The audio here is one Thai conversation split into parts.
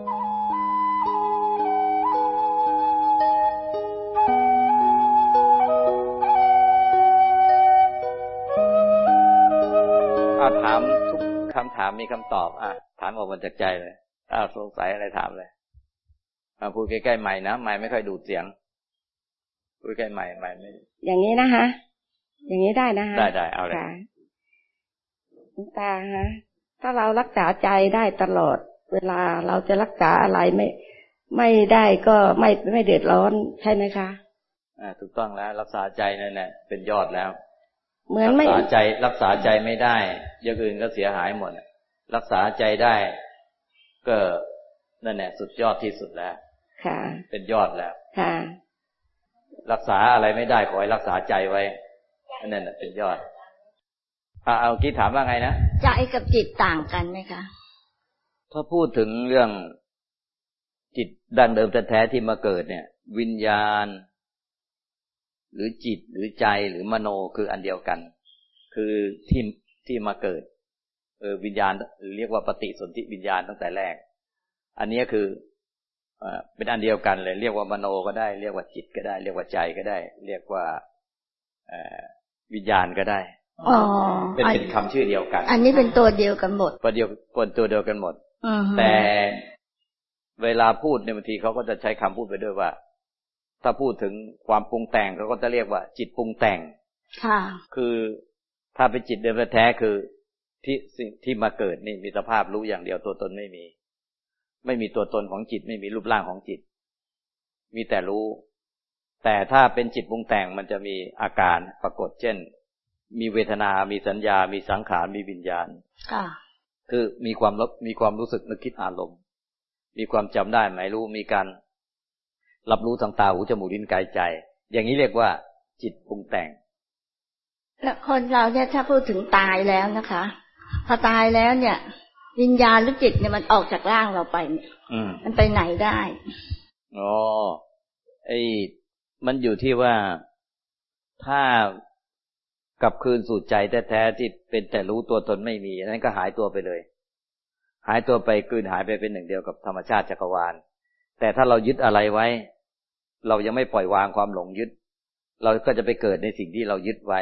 อาถามทุกคำถามมีคำตอบ อะ ถามออกมาจากใจเลยถ้าสงสัยอะไรถามเลยมาพูดใกล้ๆใหม่นะใหม่ไม่ค่อยดูดเสียงพูดใกล้ใหม่ใหม่ไม่ อย่างนี้นะคะ อย่างนี้ได้นะคะได้ได้เอาเลยค่ะหลวงตาฮะถ้าเรารักษาใจได้ตลอด เวลาเราจะรักษาอะไรไม่ ไม่ได้ก็ไม่ไม่เดือดร้อนใช่ไหมคะอ่าถูกต้องแล้วรักษาใจนั่นแหละเป็นยอดแล้ว เหมือนรัไม่ษาใจรักษาใจไม่ได้อย่างอื่นก็เสียหายหมดรักษาใจได้ ก็นั่นแหละสุดยอดที่สุดแล้ว ค่ะ เป็นยอดแล้ว ค่ะ รักษาอะไรไม่ได้ขอให้รักษาใจไว้นั่นแหละเป็นยอดอ่าเอากี้ถามว่าไงนะใจกับจิตต่างกันไหมคะ ถ้าพูดถึงเรื่องจิตดั้งเดิมแท้ๆที่มาเกิดเนี่ย วิญญาณ หรือจิตหรือใจหรือมโนคืออันเดียวกัน คือที่ที่มาเกิดเออวิญญาณหรือเรียกว่าปฏิสนธิวิญญาณตั้งแต่แรก อันนี้คือเออเป็นอันเดียวกันเลย เรียกว่ามโนก็ได้ เรียกว่าจิตก็ได้ เรียกว่าใจก็ได้ เรียกว่าเออวิญญาณก็ได้อ๋อเป็นอันเป็นคำชื่อเดียวกัน อันนี้เป็นตัวเดียวกันหมดประเดียวคนตัวเดียวกันหมดอือฮึ แต่เวลาพูดในยบางทีเขาก็จะใช้คำพูดไปด้วยว่า ถ้าพูดถึงความปรุงแต่งเขาก็จะเรียกว่า จิตปรุงแต่งค่ะคือถ้าเป็นจิตเดิมแท้ๆคือที่สิ่งที่มาเกิดนี่มีสภาพรู้อย่างเดียวตัวตนไม่มี ไม่มีตัวตนของจิตไม่มีรูปร่างของจิต มีแต่รู้ แต่ถ้าเป็นจิตปรุงแต่งมันจะมีอาการปรากฏเช่น มีเวทนา มีสัญญา มีสังขาร มีวิญญาณค่ะ คือมีความรับมีความรู้สึกนึกคิดอารมณ์ มีความจำได้หมายรู้มีการ รับรู้ทางตาหูจมูกลิ้นกายใจ อย่างนี้เรียกว่าจิตปรุงแต่งแล้วคนเราเนี่ยถ้าพูดถึงตายแล้วนะคะ พอตายแล้วเนี่ย วิญญาณหรือจิตเนี่ยมันออกจากร่างเราไปเนี่ยอืมมันไปไหนได้อ๋อไอ้มันอยู่ที่ว่าถ้า กลับคืนสู่ใจแท้ๆที่เป็นแต่รู้ตัวตนไม่มีอันนั้นก็หายตัวไปเลย หายตัวไปกลืนหายไปเป็นหนึ่งเดียวกับธรรมชาติจักรวาล แต่ถ้าเรายึดอะไรไว้ เรายังไม่ปล่อยวางความหลงยึด เราก็จะไปเกิดในสิ่งที่เรายึดไว้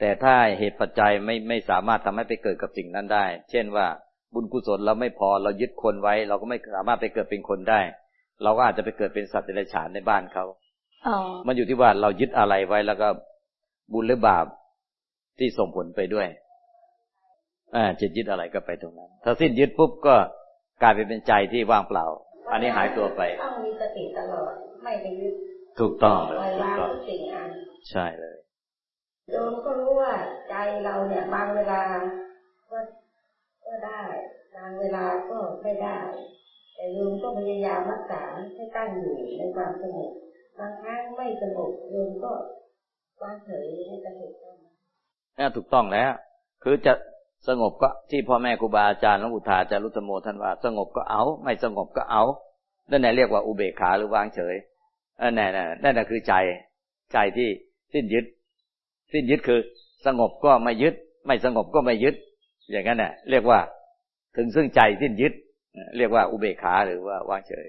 แต่ถ้าเหตุปัจจัยไม่ไม่สามารถทำให้ไปเกิดกับสิ่งนั้นได้ เช่นว่าบุญกุศลเราไม่พอเรายึดคนไว้ เราก็ไม่สามารถไปเกิดเป็นคนได้ เราก็อาจจะไปเกิดเป็นสัตว์เดรัจฉานในบ้านเขาอ๋อมันอยู่ที่ว่าเรายึดอะไรไว้แล้วก็บุญหรือบาป ที่ส่งผลไปด้วยอ่าจิตยึดอะไรก็ไปตรงนั้น ถ้าสิ้นยึดปุ๊บก็กลายไปเป็นใจที่ว่างเปล่า อันนี้หายตัวไปต้องมีสติตลอดไม่ไปยึดถูกต้องเลยปล่อยถูกวางต้องทุกสิ่งอันใช่เลยโยมก็รู้ว่าใจเราเนี่ยบางเวลาก็ก็ได้ บางเวลาก็ไม่ได้ แต่โยมก็พยายามรักษาให้ตั้งอยู่ในความสงบบางครั้งไม่สงบโยมก็วางเฉยให้สงบได้ นี่ถูกต้องแล้ว คือจะสงบก็ที่พ่อแม่ครูบาอาจารย์หลวงปู่ทาจารุตโมท่านว่า สงบก็เอา ไม่สงบก็เอานั่นแหละเรียกว่าอุเบกขาหรือวางเฉยนั่นแหละนั่นแหละคือใจใจที่สิ้นยึด สิ้นยึดคือ สงบก็ไม่ยึด ไม่สงบก็ไม่ยึด อย่างนั้นแหละเรียกว่า ถึงซึ่งใจสิ้นยึด เรียกว่าอุเบกขาหรือว่าวางเฉย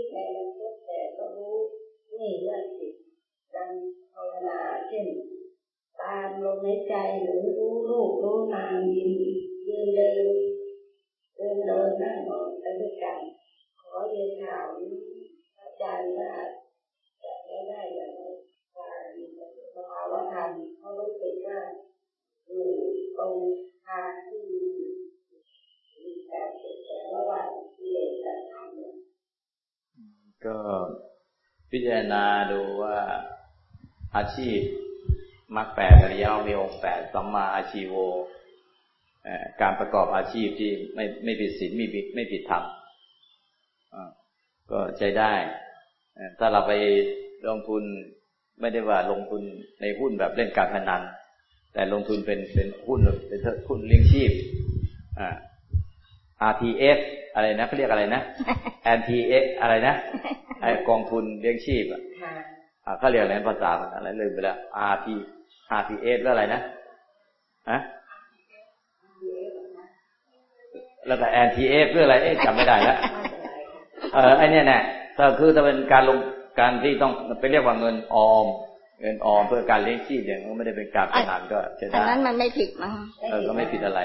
ในชีวิตในอนาคตแต่ก็รู้นี่เรื่องจิตการภาวนาเช่น ตามลมหายใจหรือรู้ลูกรู้นามยืนยืนเดินเดินเดินนั่งนอนไปด้วยกัน อาชีพมรรคแปดอริยมีองค์แปดสัมมาอาชีโวเอ่อการประกอบอาชีพที่ไม่ไม่ผิดศีลไม่ผิดไม่ผิดธรรมอ่าก็ใช้ได้เอ่อถ้าเราไปลงทุนไม่ได้ว่าลงทุนในหุ้นแบบเล่นการพนัน แต่ลงทุนเป็นเป็นหุ้นเป็นหุ้นเลี้ยงชีพอ่า RTX อะไรนะเขาเรียกอะไรนะ NTX อะไรนะไอกองทุนเลี้ยงชีพอะ เขาเรียกอะไรภาษาอะไรลืมไปแล้ว RT RTS แล้วอะไรนะฮะแล้วก็ NTF เรื่องอะไรเอ๊ะจำไม่ได้แล้วเออไอเนี้ยแน่ก็คือจะเป็นการลงการที่ต้องไปเรียกว่าเงินออม เงินออมเพื่อการเลี้ยงชีพเนี่ยมันไม่ได้เป็นการพนันก็ใช่ไหมอันนั้นมันไม่ผิดมั้งเออก็ไม่ผิดอะไร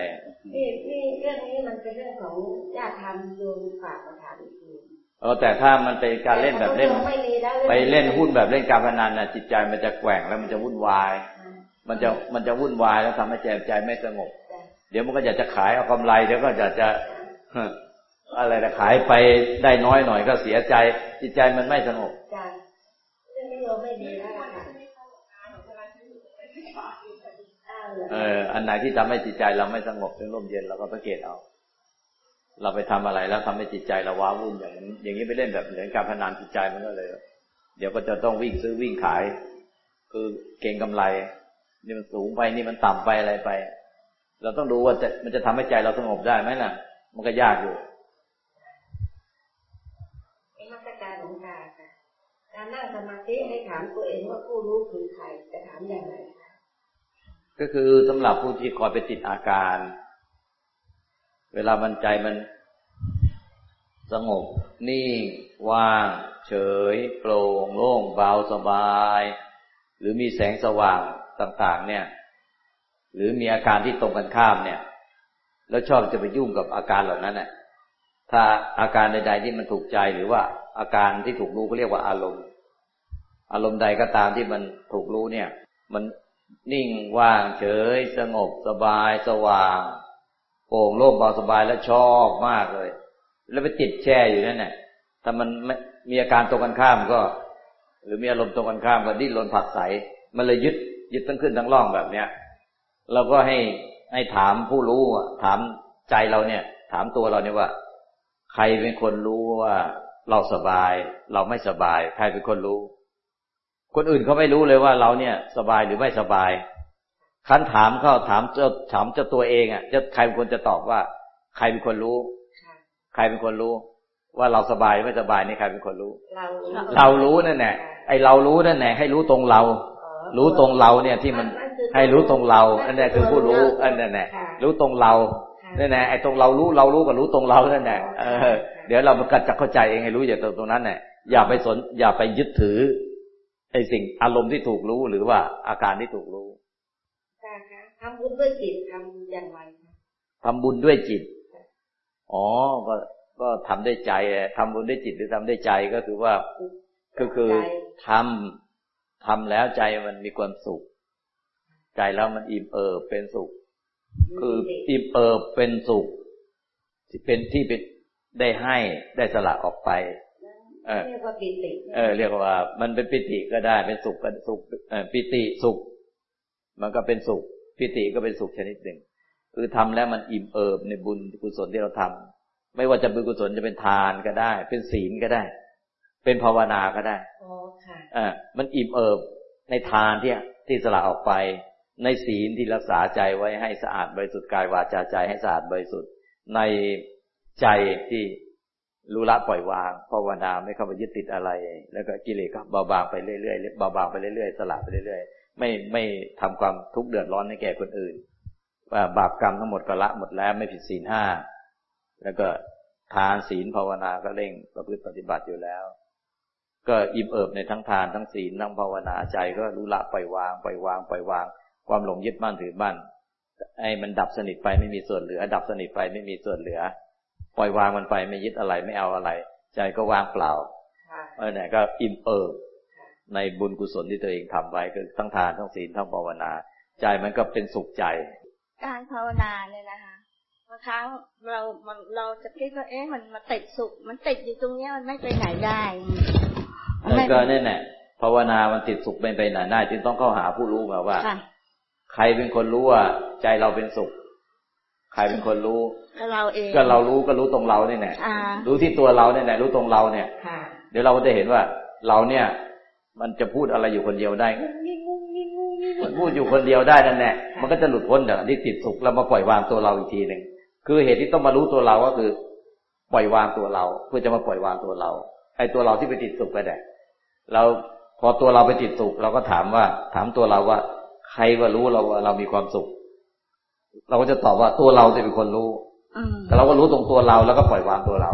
นี่นี่เรื่องนี้มันเป็นเรื่องของญาติธรรมโยมฝากมาถามอีกทีเออแต่ถ้ามันเป็นการเล่นแบบเล่น ไปเล่นหุ้นแบบเล่นการพนันน่ะ จิตใจมันจะแกว่งแล้วมันจะวุ่นวาย มันจะมันจะวุ่นวายแล้วทำให้ใจใจไม่สงบ เดี๋ยวมันก็อยากจะขายเอากำไรเดี๋ยวก็อยากจะอะไรนะขายไปได้น้อยหน่อยก็เสียใจ จิตใจมันไม่สงบจ้ะเรื่องนี้โยมไม่ดีแล้วค่ะเอออันไหนที่ทำให้จิตใจเราไม่สงบเป็นร่มเย็นเราก็สังเกตเอา เราไปทำอะไรแล้วทำให้จิตใจเราว้าวุ่นอย่างนี้อย่างนี้ไปเล่นแบบเหมือนการพนันจิตใจมันก็เลย เดี๋ยวก็จะต้องวิ่งซื้อวิ่งขาย คือเก่งกำไร นี่มันสูงไปนี่มันต่ำไปอะไรไป เราต้องดูว่าจะมันจะทำให้ใจเราสงบได้ไหมล่ะ มันก็ยากอยู่มาตรการของกาค่ะการนั่งสมาธิให้ถามตัวเองว่าผู้รู้คือใครจะถามอย่างไรคะก็คือสำหรับผู้ที่คอยไปติดอาการ เวลามันใจมัน สงบ นิ่ง ว่าง เฉย โปร่งโล่งเบาสบาย หรือมีแสงสว่างต่าง ๆ เนี่ย หรือมีอาการที่ตรงกันข้ามเนี่ย แล้วชอบจะไปยุ่งกับอาการเหล่านั้นเนี่ยถ้าอาการใด ๆ ที่มันถูกใจหรือว่าอาการที่ถูกรู้ก็เรียกว่าอารมณ์ อารมณ์ใดก็ตามที่มันถูกรู้เนี่ย มันนิ่งว่างเฉย สงบสบายสว่าง โปร่งโล่งเบาสบายแล้วชอบมากเลย แล้วไปติดแช่อยู่นั่นแหละถ้ามันมีอาการตรงกันข้ามก็ หรือมีอารมณ์ตรงกันข้ามก็ดิ้นรนผักใสมันเลยยึดยึดตั้งขึ้นทั้งร่องแบบเนี้ยเราก็ให้ให้ถามผู้รู้ถามใจเราเนี่ย ถามตัวเราเนี่ยว่า ใครเป็นคนรู้ว่า เราสบาย เราไม่สบาย ใครเป็นคนรู้ คนอื่นเขาไม่รู้เลยว่าเราเนี่ย สบายหรือไม่สบาย คันถามเขาถามเจ้าถามเจ้าตัวเองอะจะใครเป็นคนจะตอบว่า ใครเป็นคนรู้ ใครเป็นคนรู้ ว่าเราสบายไม่สบายนี่ใครเป็นคนรู้ เราเรารู้นั่นแหละไอเรารู้นั่นแหละให้รู้ตรงเรา รู้ตรงเราเนี่ยที่มันให้รู้ตรงเรา อันนี้คือผู้รู้อันนั้นแหละรู้ตรงเรานั่นแหละไอตรงเรารู้เรารู้กับรู้ตรงเรานั่นแหละเดี๋ยวเรามันก็จะเข้าใจเองให้รู้อย่างตรงนั้นแหละอย่าไปสนอย่าไปยึดถือไอสิ่งอารมณ์ที่ถูกรู้หรือว่าอาการที่ถูกรู้ ทำบุญด้วยจิตทำอย่างไรทำบุญด้วยจิต อ๋อ ก็ ก็ทำด้วยใจทำบุญด้วยจิตหรือทำด้วยใจก็คือว่า ก็คือทำทำแล้วใจมันมีความสุข ใจแล้วมันอิ่มเอิบเป็นสุข คืออิ่มเอิบเป็นสุขที่เป็นที่เป็นได้ให้ได้สละออกไปเออเรียกว่าปิติ เออ เรียกว่า มันเป็นปิติก็ได้เป็นสุขก็สุขเออปิติสุข มันก็เป็นสุข ปิติก็เป็นสุขชนิดหนึ่ง คือทำแล้วมันอิ่มเอิบในบุญกุศลที่เราทำไม่ว่าจะบุญกุศลจะเป็นทานก็ได้ เป็นศีลก็ได้ เป็นภาวนาก็ได้อ๋อค่ะอ่ามันอิ่มเอิบในทานที่ที่สละออกไป ในศีลที่รักษาใจไว้ให้สะอาดบริสุทธิ์กายวาจาใจให้สะอาดบริสุทธิ์ในใจที่รู้ละปล่อยวางภาวนาไม่เข้าไปยึดติดอะไร แล้วก็กิเลสก็เบาบางไปเรื่อยๆเบาบางไปเรื่อยๆสละไปเรื่อยๆ ไม่ไม่ทำความทุกข์เดือดร้อนให้แก่คนอื่น ว่าบาปกรรมทั้งหมดก็ละหมดแล้วไม่ผิดศีลห้าแล้วก็ทานศีลภาวนาก็เร่งประพฤติปฏิบัติอยู่แล้ว ก็อิ่มเอิบในทั้งทานทั้งศีลทั้งภาวนาใจก็รู้ละปล่อยวางปล่อยวางปล่อยวาง ความหลงยึดมั่นถือมั่นไอ้มันดับสนิทไปไม่มีส่วนเหลือ ดับสนิทไปไม่มีส่วนเหลือ ปล่อยวางมันไปไม่ยึดอะไรไม่เอาอะไร ใจก็ว่างเปล่าเออเนี่ยก็อิ่มเอิบ ในบุญกุศลที่ตัวเองทำไว้คือทั้งทานทั้งศีลทั้งภาวนา ใจมันก็เป็นสุขใจ การภาวนาเนี่ยนะคะบางครั้งเราเราจะคิดว่าเอ๊ะมันมาติดสุข มันติดอยู่ตรงนี้มันไม่ไปไหนได้แล้วก็นี่แหละภาวนา มันติดสุขไม่ไปไหนได้จึงต้องเข้าหาผู้รู้มาว่าใครเป็นคนรู้ว่าใจเราเป็นสุข ใครเป็นคนรู้ก็เราเองก็เรารู้ก็รู้ตรงเราเนี่ยแหละรู้ที่ตัวเราเนี่ยแหละรู้ตรงเราเนี่ยเดี๋ยวเราก็จะเห็นว่าเราเนี่ย มันจะพูดอะไรอยู่คนเดียวได้มันพูดอยู่คนเดียวได้นั่นแหละมันก็จะหลุดพ้นจากที่ติดสุขแล้วมาปล่อยวางตัวเราอีกทีหนึ่งคือเหตุที่ต้องมารู้ตัวเราก็คือ ปล่อยวางตัวเรา เพื่อจะมาปล่อยวางตัวเรา ไอ้ตัวเราที่ไปติดสุขไปแหละเราพอตัวเราไปติดสุขเราก็ถามว่า ถามตัวเราว่า ใครว่ารู้เราว่าเรามีความสุข เราก็จะตอบว่าตัวเราจะเป็นคนรู้อืมแต่เราก็รู้ตรงตัวเราแล้วก็ปล่อยวางตัวเรา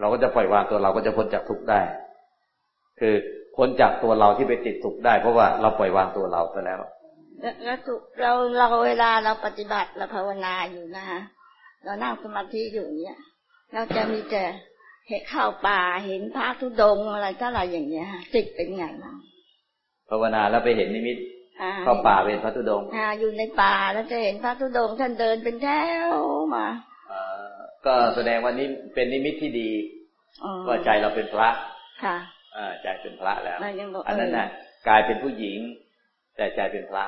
เราก็จะปล่อยวางตัวเราก็จะพ้นจากทุกข์ได้ คือพ้นจากตัวเราที่ไปติดทุกข์ได้ เพราะว่าเราปล่อยวางตัวเราไปแล้วแล้วแล้วถูกเราเราเวลาเราปฏิบัติเราภาวนาอยู่นะคะเรานั่งสมาธิอยู่เนี่ย เราจะมีแต่เห็นเข้าป่าเห็นพระธุดงค์อะไรเท่าไหร่อย่างเงี้ยค่ะจิตเป็นไงบ้างภาวนาแล้วไปเห็นนิมิตอ่เข้าป่าเป็นพระธุดงค์อ่าอยู่ในป่าแล้วจะเห็นพระธุดงค์ท่านเดินเป็นแถวมาอ่าก็แสดงว่านี่เป็นนิมิตที่ดีอ๋อว่าใจเราเป็นพระค่ะอ่า ใจเป็นพระแล้วเรายังบอกอันนั้นเน่ะกลายเป็นผู้หญิง แต่ใจเป็นพระ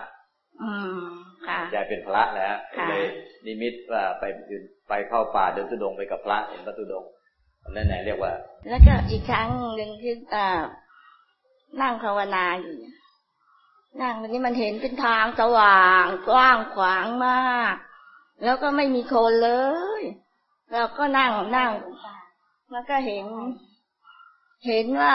อืมค่ะใจเป็นพระแล้วค่ะเลยนิมิตว่าไปยืนไปเข้าป่าเดินธุดงค์ไปกับพระเห็นพระธุดงค์อันนั้นน่ะเรียกว่า แล้วก็อีกครั้งหนึ่งที่อ่านั่งภาวนาอยู่เนี่ยนั่งวันนี้มันเห็นเป็นทางสว่างกว้างขวางมาก แล้วก็ไม่มีคนเลย เราก็นั่งนั่งแล้วก็เห็น เห็นว่า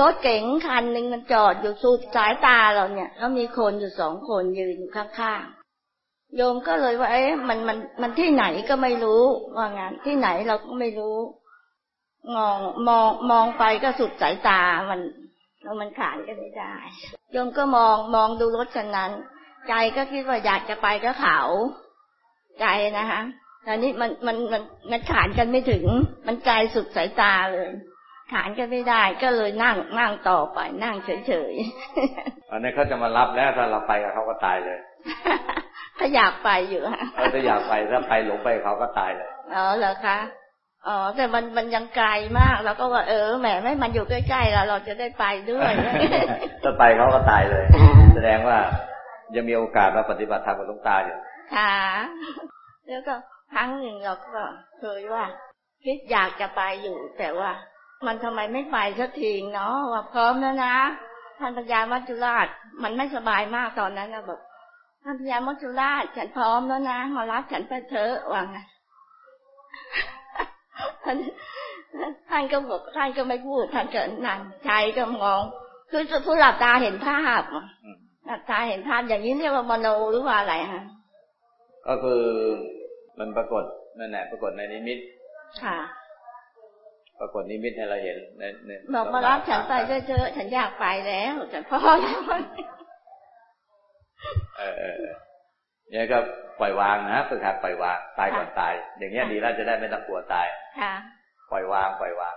รถเก๋งคันหนึ่งมันจอดอยู่สุดสายตาเราเนี่ยแล้วมีคนอยู่สองคนยืนอยู่ข้างๆ โยมก็เลยว่า เอ๊ะมันมันมันที่ไหนก็ไม่รู้ว่างั้นที่ไหนเราก็ไม่รู้มองมองมองไปก็สุดสายตามันแล้วมันขานกันไม่ได้ โยมก็มองมองดูรถคันนั้น ใจก็คิดว่าอยากจะไปก็เขาใจนะคะต่นี่มันมันมันมันขานกันไม่ถึง มันไกลสุดสายตาเลย ขานกันไม่ได้ก็เลยนั่งนั่งต่อไป นั่งเฉยอันนี้เขาจะมารับแล้วถ้าเราไปกับเขาก็ตายเลยๆถ้าอยากไปอยู่ฮะเออถ้าอยากไปถ้าไปหลงไปกับเขาก็ตายเลยอ๋อเหรอคะอ๋อแต่มันมันยังไกลมากเราก็ว่าเออแหมไม่มันอยู่ใกล้ๆเราเราจะได้ไปด้วยถ้าไปเขาก็ตายเลย แสดงว่ายังมีโอกาสมาปฏิบัติธรรมกับหลวงตาอยู่ค่ะแล้วก็ครั้งหนึ่งเราก็เคยว่าคิดอยากจะไปอยู่แต่ว่า มันทำไมไม่ไปสักทีเนาะว่าพร้อมแล้วนะท่านปัญญามัจจุราช มันไม่สบายมากตอนนั้นนะแบบท่านปัญญามัจจุราช ฉันพร้อมแล้วนะมารับฉันไปเถอะว่าไงท่านท่านก็บอกท่านก็ไม่พูดท่านก็นั่งใจก็มอง คือผู้หลับตาเห็นภาพอะอืมหลับตาเห็นภาพอย่างนี้เรียกว่ามโนหรือว่าอะไรฮะก็คือมันปรากฏนั่นแหละปรากฏในนิมิตค่ะ ปรากฏนิมิตให้เราเห็นในในบอกมารับฉันไปเถอะๆฉันอยากไปแล้วฉันพ่อแล้วเออเออเออเนี่ยก็ปล่อยวางนะฝึกหัดปล่อยวางตายก่อนตาย อย่างเงี้ยดีแล้วจะได้ไม่ต้องกลัวตายค่ะปล่อยวางปล่อยวาง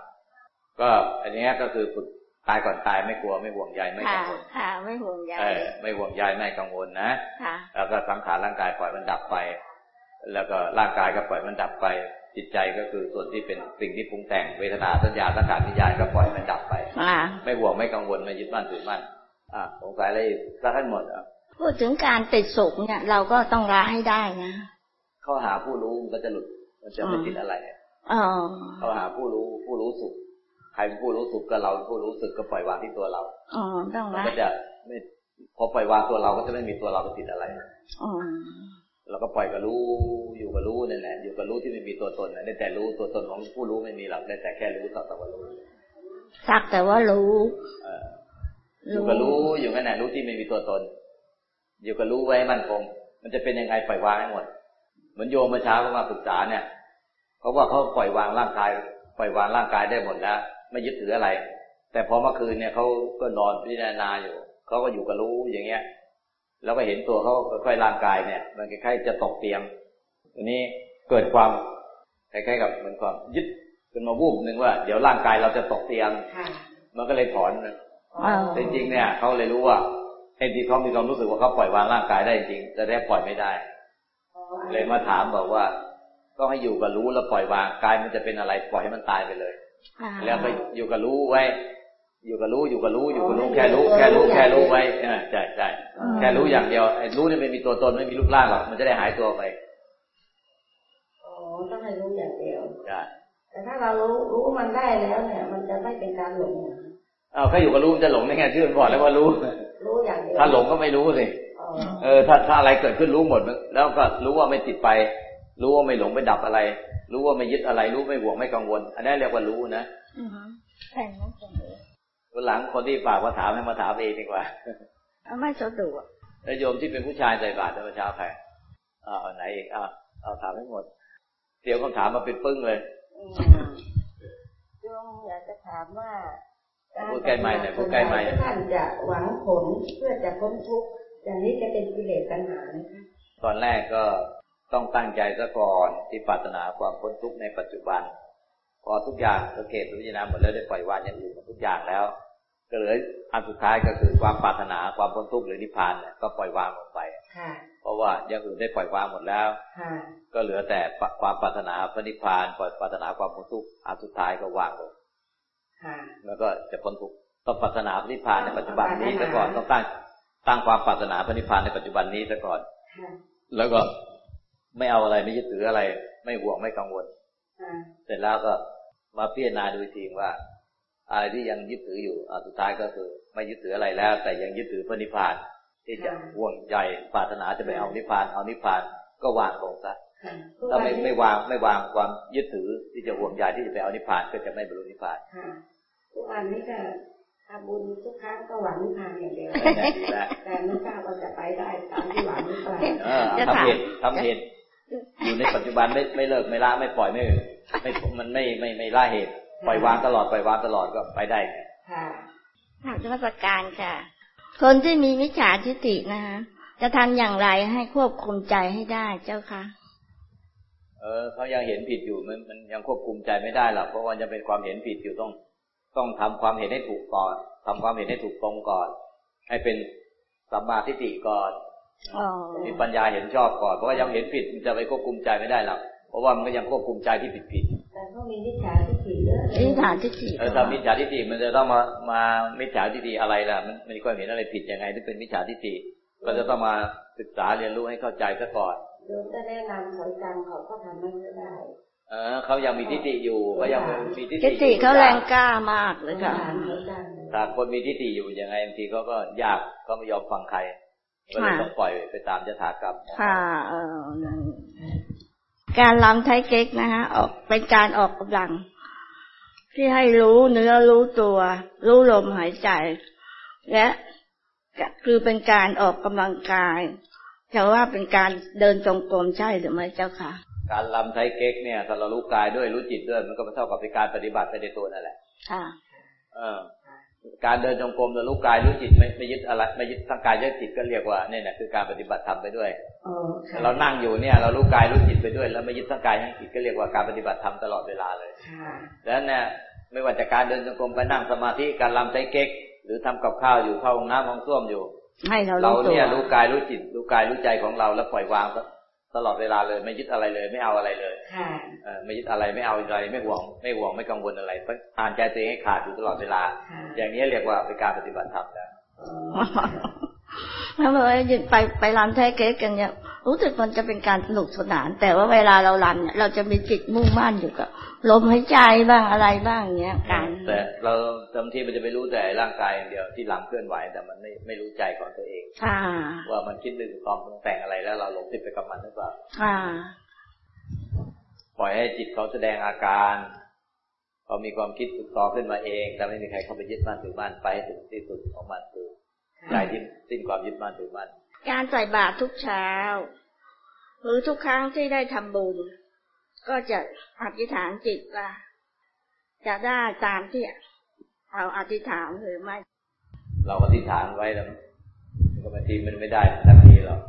ก็อันเนี้ยก็คือฝึกตายก่อนตายไม่กลัวไม่ห่วงใยไม่ค่ะกังวลค่ะ ไม่ห่วงใยเออไม่ห่วงใยไม่กังวลนะค่ะแล้วก็สังขารร่างกายปล่อยมันดับไป แล้วก็ร่างกายก็ปล่อยมันดับไป จิตใจก็คือส่วนที่เป็นสิ่งที่ปรุงแต่งเวทนาสัญญาสังขารวิญญาณก็ปล่อยมันดับไปอ่าไม่ห่วงไม่กังวลไม่ยึดมั่นถือมั่นอ่าสงสัยอะไรอีกสักท่านหมดอะพูดถึงการติดสุขเนี่ย เราก็ต้องละให้ได้นะเข้าหาผู้รู้มันก็จะหลุด มันจะไม่ติดอะไรอะอ๋อเข้าหาผู้รู้ผู้รู้สุขใครเป็นผู้รู้สุขก็เราผู้รู้สึกก็ปล่อยวางที่ตัวเราอ๋อต้องมันละก็จะไม่พอปล่อยวางตัวเราก็จะไม่มีตัวเราไปติดอะไรอ๋อ เราก็ปล่อยกับรู้อยู่กับรู้นั่นแหละอยู่กับรู้ที่ไม่มีตัวตนนะได้แต่รู้ตัวตนของผู้รู้ไม่มีหรอกได้แต่แค่รู้ต่อต่อว่ารู้สักแต่ว่ารู้เอออยู่กับรู้อยู่นั่นแหละรู้ที่ไม่มีตัวตน อยู่กับรู้ไว้ให้มั่นคง มันจะเป็นยังไงปล่อยวางให้หมดเหมือนโยมเมื่อเช้าเขามาปรึกษาเนี่ยเขาว่าเขาปล่อยวางร่างกาย ปล่อยวางร่างกายได้หมดแล้วไม่ยึดถืออะไร แต่พอเมื่อคืนเนี่ยเขาก็นอนพิจารณาอยู่เขาก็อยู่กับรู้อย่างเงี้ย แล้วก็เห็นตัวเขาค่อยๆร่างกายเนี่ย มันคล้ายๆจะตกเตียงทีนี้เกิดความคล้ายๆกับเหมือนความยึดขึ้นมาวูบหนึ่งว่า เดี๋ยวร่างกายเราจะตกเตียงค่ะ Ờ. มันก็เลยถอนนะอ๋อแต่จริงๆเนี่ยเขาเลยรู้ว่าไอ้ที่เขามีความรู้สึกว่าเขาปล่อยวางร่างกายได้จริงแต่แท้ปล่อยไม่ได้เลยมาถามบอกว่าต้องให้อยู่กับรู้แล้วปล่อยวางกายมันจะเป็นอะไรปล่อยให้มันตายไปเลยอ่าแล้วก็อยู่กับรู้ไว้ อยู่กับรู้อยู่กับรู้อยู่กับรู้แค่รู้แค่รู้แค่รู้ไว้เออใช่ใช่แค่รู้อย่างเดียวไอ้รู้นี่ไม่มีตัวตนไม่มีรูปร่างหรอกมันจะได้หายตัวไปอ๋อต้องให้รู้อย่างเดียวใช่แต่ถ้าเรารู้รู้มันได้แล้วเนี่ย มันจะไม่เป็นการหลงนะเอาแค่อยู่กับรู้มันจะหลงได้ไงชื่อมันบอกแล้วว่ารู้รู้อย่างเดียวถ้าหลงก็ไม่รู้สิอ๋อเออ ถ้าถ้าอะไรเกิดขึ้นรู้หมดแล้วก็รู้ว่าไม่ติดไป รู้ว่าไม่หลงไม่ดับอะไร รู้ว่าไม่ยึดอะไร รู้ไม่ห่วงไม่กังวล อันนี้เรียกว่ารู้นะอือฮึแผ่นนั้นตรงนี้เวลาหลังคนที่ฝากมาถามให้มาถามเองดีกว่า ไม่สะดวกแล้วโยมที่เป็นผู้ชายใส่บาตรเมื่อเช้าใครเอาไหนอีกเอาเอาถามให้หมดเตรียมคำถามมาเป็นปึ้งเลยโยมอยากจะถามว่าพูดใกล้ไมค์หน่อยพูดใกล้ไมค์หน่อยท่านจะหวังผลเพื่อจะพ้นทุกข์อย่างนี้จะเป็นกิเลสตัณหาไหมคะตอนแรกก็ต้องตั้งใจซะก่อนที่ปรารถนาความพ้นทุกข์ในปัจจุบัน พอทุกอย่างสังเกตพิจารณาหมดแล้วได้ปล่อยวางอย่างอื่นหมดทุกอย่างแล้ว ก็เหลืออันสุดท้ายก็คือความปรารถนาความพ้นทุกข์หรือนิพพานเนี่ยก็ปล่อยวางลงไปค่ะเพราะว่าอย่างอื่นได้ปล่อยวางหมดแล้วค่ะก็เหลือแต่ความปรารถนาพระนิพพานปรารถนาความพ้นทุกข์อันสุดท้ายก็วางลงค่ะแล้วก็จะพ้นทุกข์ต้องปรารถนาพระนิพพานในปัจจุบันนี้ซะก่อนต้องตั้งตั้งความปรารถนาพระนิพพานในปัจจุบันนี้ซะก่อนค่ะแล้วก็ไม่เอาอะไรไม่ยึดถืออะไร ไม่ห่วงไม่กังวลค่ะเสร็จแล้วก็มาพิจารณาดูอีกทีว่า อะไรที่ยังยึดถืออยู่อะสุดท้ายก็คือไม่ยึดถืออะไรแล้ว แต่ยังยึดถือพระนิพพาน ที่จะห่วงใยปรารถนาจะไปเอานิพพานเอานิพพานก็วางลงซะค่ะถ้าไม่ไม่วางไม่วางความยึดถือที่จะห่วงใยที่จะไปเอานิพพานก็จะไม่บรรลุนิพพานค่ะทุกวันนี้ก็ทำบุญทุกครั้งก็หวังนิพพานอย่างเดียวแน่ดีแล้วแต่ไม่ทราบว่าจะไปได้ตามที่หวังหรือเปล่าเออทำเหตุทำเหตุอยู่ในปัจจุบันไม่ไม่เลิกไม่ละไม่ปล่อยไม่ ไม่มันไม่ไม่ไม่ละเหตุ ปล่อยวางตลอดปล่อยวางตลอดก็ไปได้ไงค่ะถามธรรมสการค่ะ คนที่มีมิจฉาทิฏฐินะคะจะทำอย่างไรให้ควบคุมใจให้ได้เจ้าคะเออเขายังเห็นผิดอยู่มันมันยังควบคุมใจไม่ได้หรอกเพราะว่ายังเป็นความเห็นผิดอยู่ต้อง ต้องทำความเห็นให้ถูกก่อนทำความเห็นให้ถูกตรงก่อน ให้เป็นสัมมาทิฏฐิก่อนอ๋อมีปัญญาเห็นชอบก่อนเพราะว่ายังเห็นผิดมันจะไปควบคุมใจไม่ได้หรอกเพราะว่ามันก็ยังควบคุมใจที่ผิดผิด แต่ก็มีมิจฉาทิฏฐิเยอะเลยมิจฉาทิฏฐิเออถ้ามิจฉาทิฏฐิมันจะต้องมามามิจฉาทิฏฐิอะไรล่ะ มันมันมีความเห็นอะไรผิดยังไงที่เป็นมิจฉาทิฏฐิก็จะต้องมาศึกษาเรียนรู้ให้เข้าใจซะก่อนโยมจะแนะนำเขาจำเขาก็ทำไม่ได้เออเขายังมีทิฏฐิอยู่เขายังมีทิฏฐิทิฏฐิเขาแรงกล้ามากเลยค่ะถามเขาจำถ้าคนมีทิฏฐิอยู่ยังไงบางทีเขาก็ยากเขาไม่ยอมฟังใครก็เลยต้องปล่อยไปตามยถากรรมค่ะเออนั่น การลำไทยเก๊กนะฮะออกเป็นการออกกำลัง ที่ให้รู้เนื้อรู้ตัว รู้ลมหายใจ และคือเป็นการออกกำลังกายแต่ว่าเป็นการเดินจงกรมใช่หรือไม่เจ้าค่ะ การลำไทยเก๊กเนี่ยถ้าเรารู้กายด้วยรู้จิตด้วย มันก็เท่ากับเป็นการปฏิบัติไปในตัวนั่นแหละ ค่ะ เออ การเดินจงกรมเรารู้กายรู้จิตไม่ไม่ยึดอะไรไม่ยึดทั้งกายยึดจิตก็เรียกว่าเนี่ยนะคือการปฏิบัติธรรมไปด้วยอ๋อค่ะเรานั่งอยู่เนี่ย เรารู้กายรู้จิตไปด้วย แล้วไม่ยึดทั้งกายทั้งจิตก็เรียกว่าการปฏิบัติธรรมตลอดเวลาเลยค่ะแล้วเนี่ยไม่ว่าจะการเดินจงกรมการนั่งสมาธิการลำไทยเก๊ก หรือทำกับข้าวอยู่เข้าห้องน้ำห้องส้วมอยู่ให้เราเรารู้ตัวเนี่ยรู้กายรู้จิตรู้กายรู้ใจของเราแล้วปล่อยวาง ตลอดเวลาเลยไม่ยึดอะไรเลย ไม่เอาอะไรเลยค่ะเออไม่ยึดอะไรไม่เอาอะไรไม่ห่วง ไม่ห่วงไม่กังวลอะไรอ่านใจตัวเองให้ขาดอยู่ตลอดเวลาค่ะอย่างนี้เรียกว่าเป็นการปฏิบัติธรรม แล้วอ๋อถ้าเลยไปไปรำไทยเก๊กกันเนี่ยรู้สึกมันจะเป็นการสนุกสนาน แต่ว่าเวลาเรารำเนี่ยเราจะมีจิตมุ่งมั่นอยู่กับลมหายใจบ้างอะไรบ้างอย่างเงี้ยการแต่เราบางทีมันจะไปรู้แต่ร่างกายอย่างเดียวที่ลำเคลื่อนไหวแต่มันไม่ไม่รู้ใจของตัวเองค่ะว่ามันคิดนึกความปรุงแต่งอะไรแล้ว เราหลงติดไปกับมันหรือเปล่าค่ะปล่อยให้จิตเขาแสดงอาการพอมีความคิดสึกต่อขึ้นมาเองแต่ไม่มีใครเข้าไปยึดมั่นถือมั่นไปให้ถึงที่สุดของมันคือ ใจที่สิ้นความยึดมั่นถือมั่นการใส่บาตรทุกเช้า หรือทุกครั้งที่ได้ทำบุญ ก็จะอธิษฐานจิตว่าจะได้ตามที่เราอธิษฐานหรือไม่ เราก็ที่ฐานไว้แล้วก็บางทีมันไม่ได้ทันทีหรอก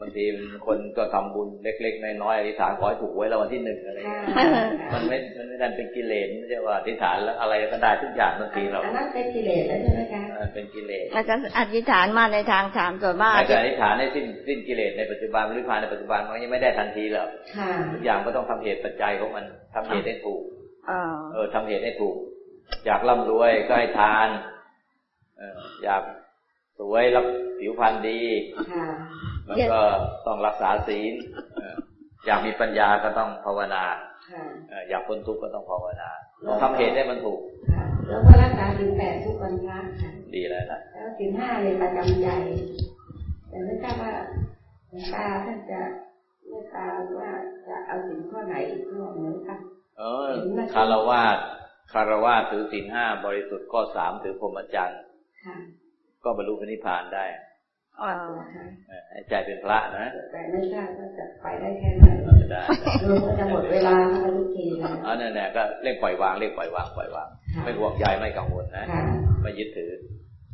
บางทีมันคนก็ทำบุญเล็กๆน้อยๆอธิษฐานขอให้ถูกไว้แล้ววันที่หนึ่งอะไรอย่างค่ะเงี้ยมันไม่มันไม่ดันเป็นกิเลสไม่ใช่ว่าอธิษฐานแล้วอะไรก็ได้ทุกอย่างบางทีเราอันนั้นเป็นกิเลสแล้วใช่ไหมคะ เออเป็นกิเลสเราจะอธิษฐานมาในทางถามส่วนมากแต่จะอธิษฐานให้สิ้นสิ้นกิเลสในปัจจุบันหรือภายในปัจจุบันมันยังไม่ได้ทันทีหรอกค่ะทุกอย่างก็ต้องทำเหตุปัจจัยของมันทำเหตุให้ถูกเออเออทำเหตุให้ถูก อยากร่ำรวยก็ให้ทานเอออยากสวยรับผิวพรรณดีค่ะมันก็ต้องรักษาศีลเอออยากมีปัญญาก็ต้องภาวนาค่ะเอออยากพ้นทุกข์ก็ต้องภาวนาทำเหตุให้มันถูกค่ะแล้วก็รักษาศีลแปดทุกวันพระค่ะ ดีแล้วนะแล้วศีลห้าเลยประจำใจ แต่ไม่ทราบว่าหลวงตาท่านจะเมตตาว่าจะเอาศีลข้อไหนอีกข้อหนึ่งคะเออคารวาสคารวะถือศีลห้าบริสุทธิ์ข้อสามถือพรหมจรรย์ค่ะก็บรรลุพระนิพพานได้อ๋อค่ะเออให้ใจเป็นพระนะแต่ไม่ทราบว่าจะไปได้แค่ไหนเออได้รู้ว่าจะหมดเวลาแล้วทุกทีนะอันนั้นแหละก็เรียกปล่อยวางเรียกปล่อยวางปล่อยวางค่ะไม่ห่วงใยไม่กังวลนะค่ะไม่ยึดถือ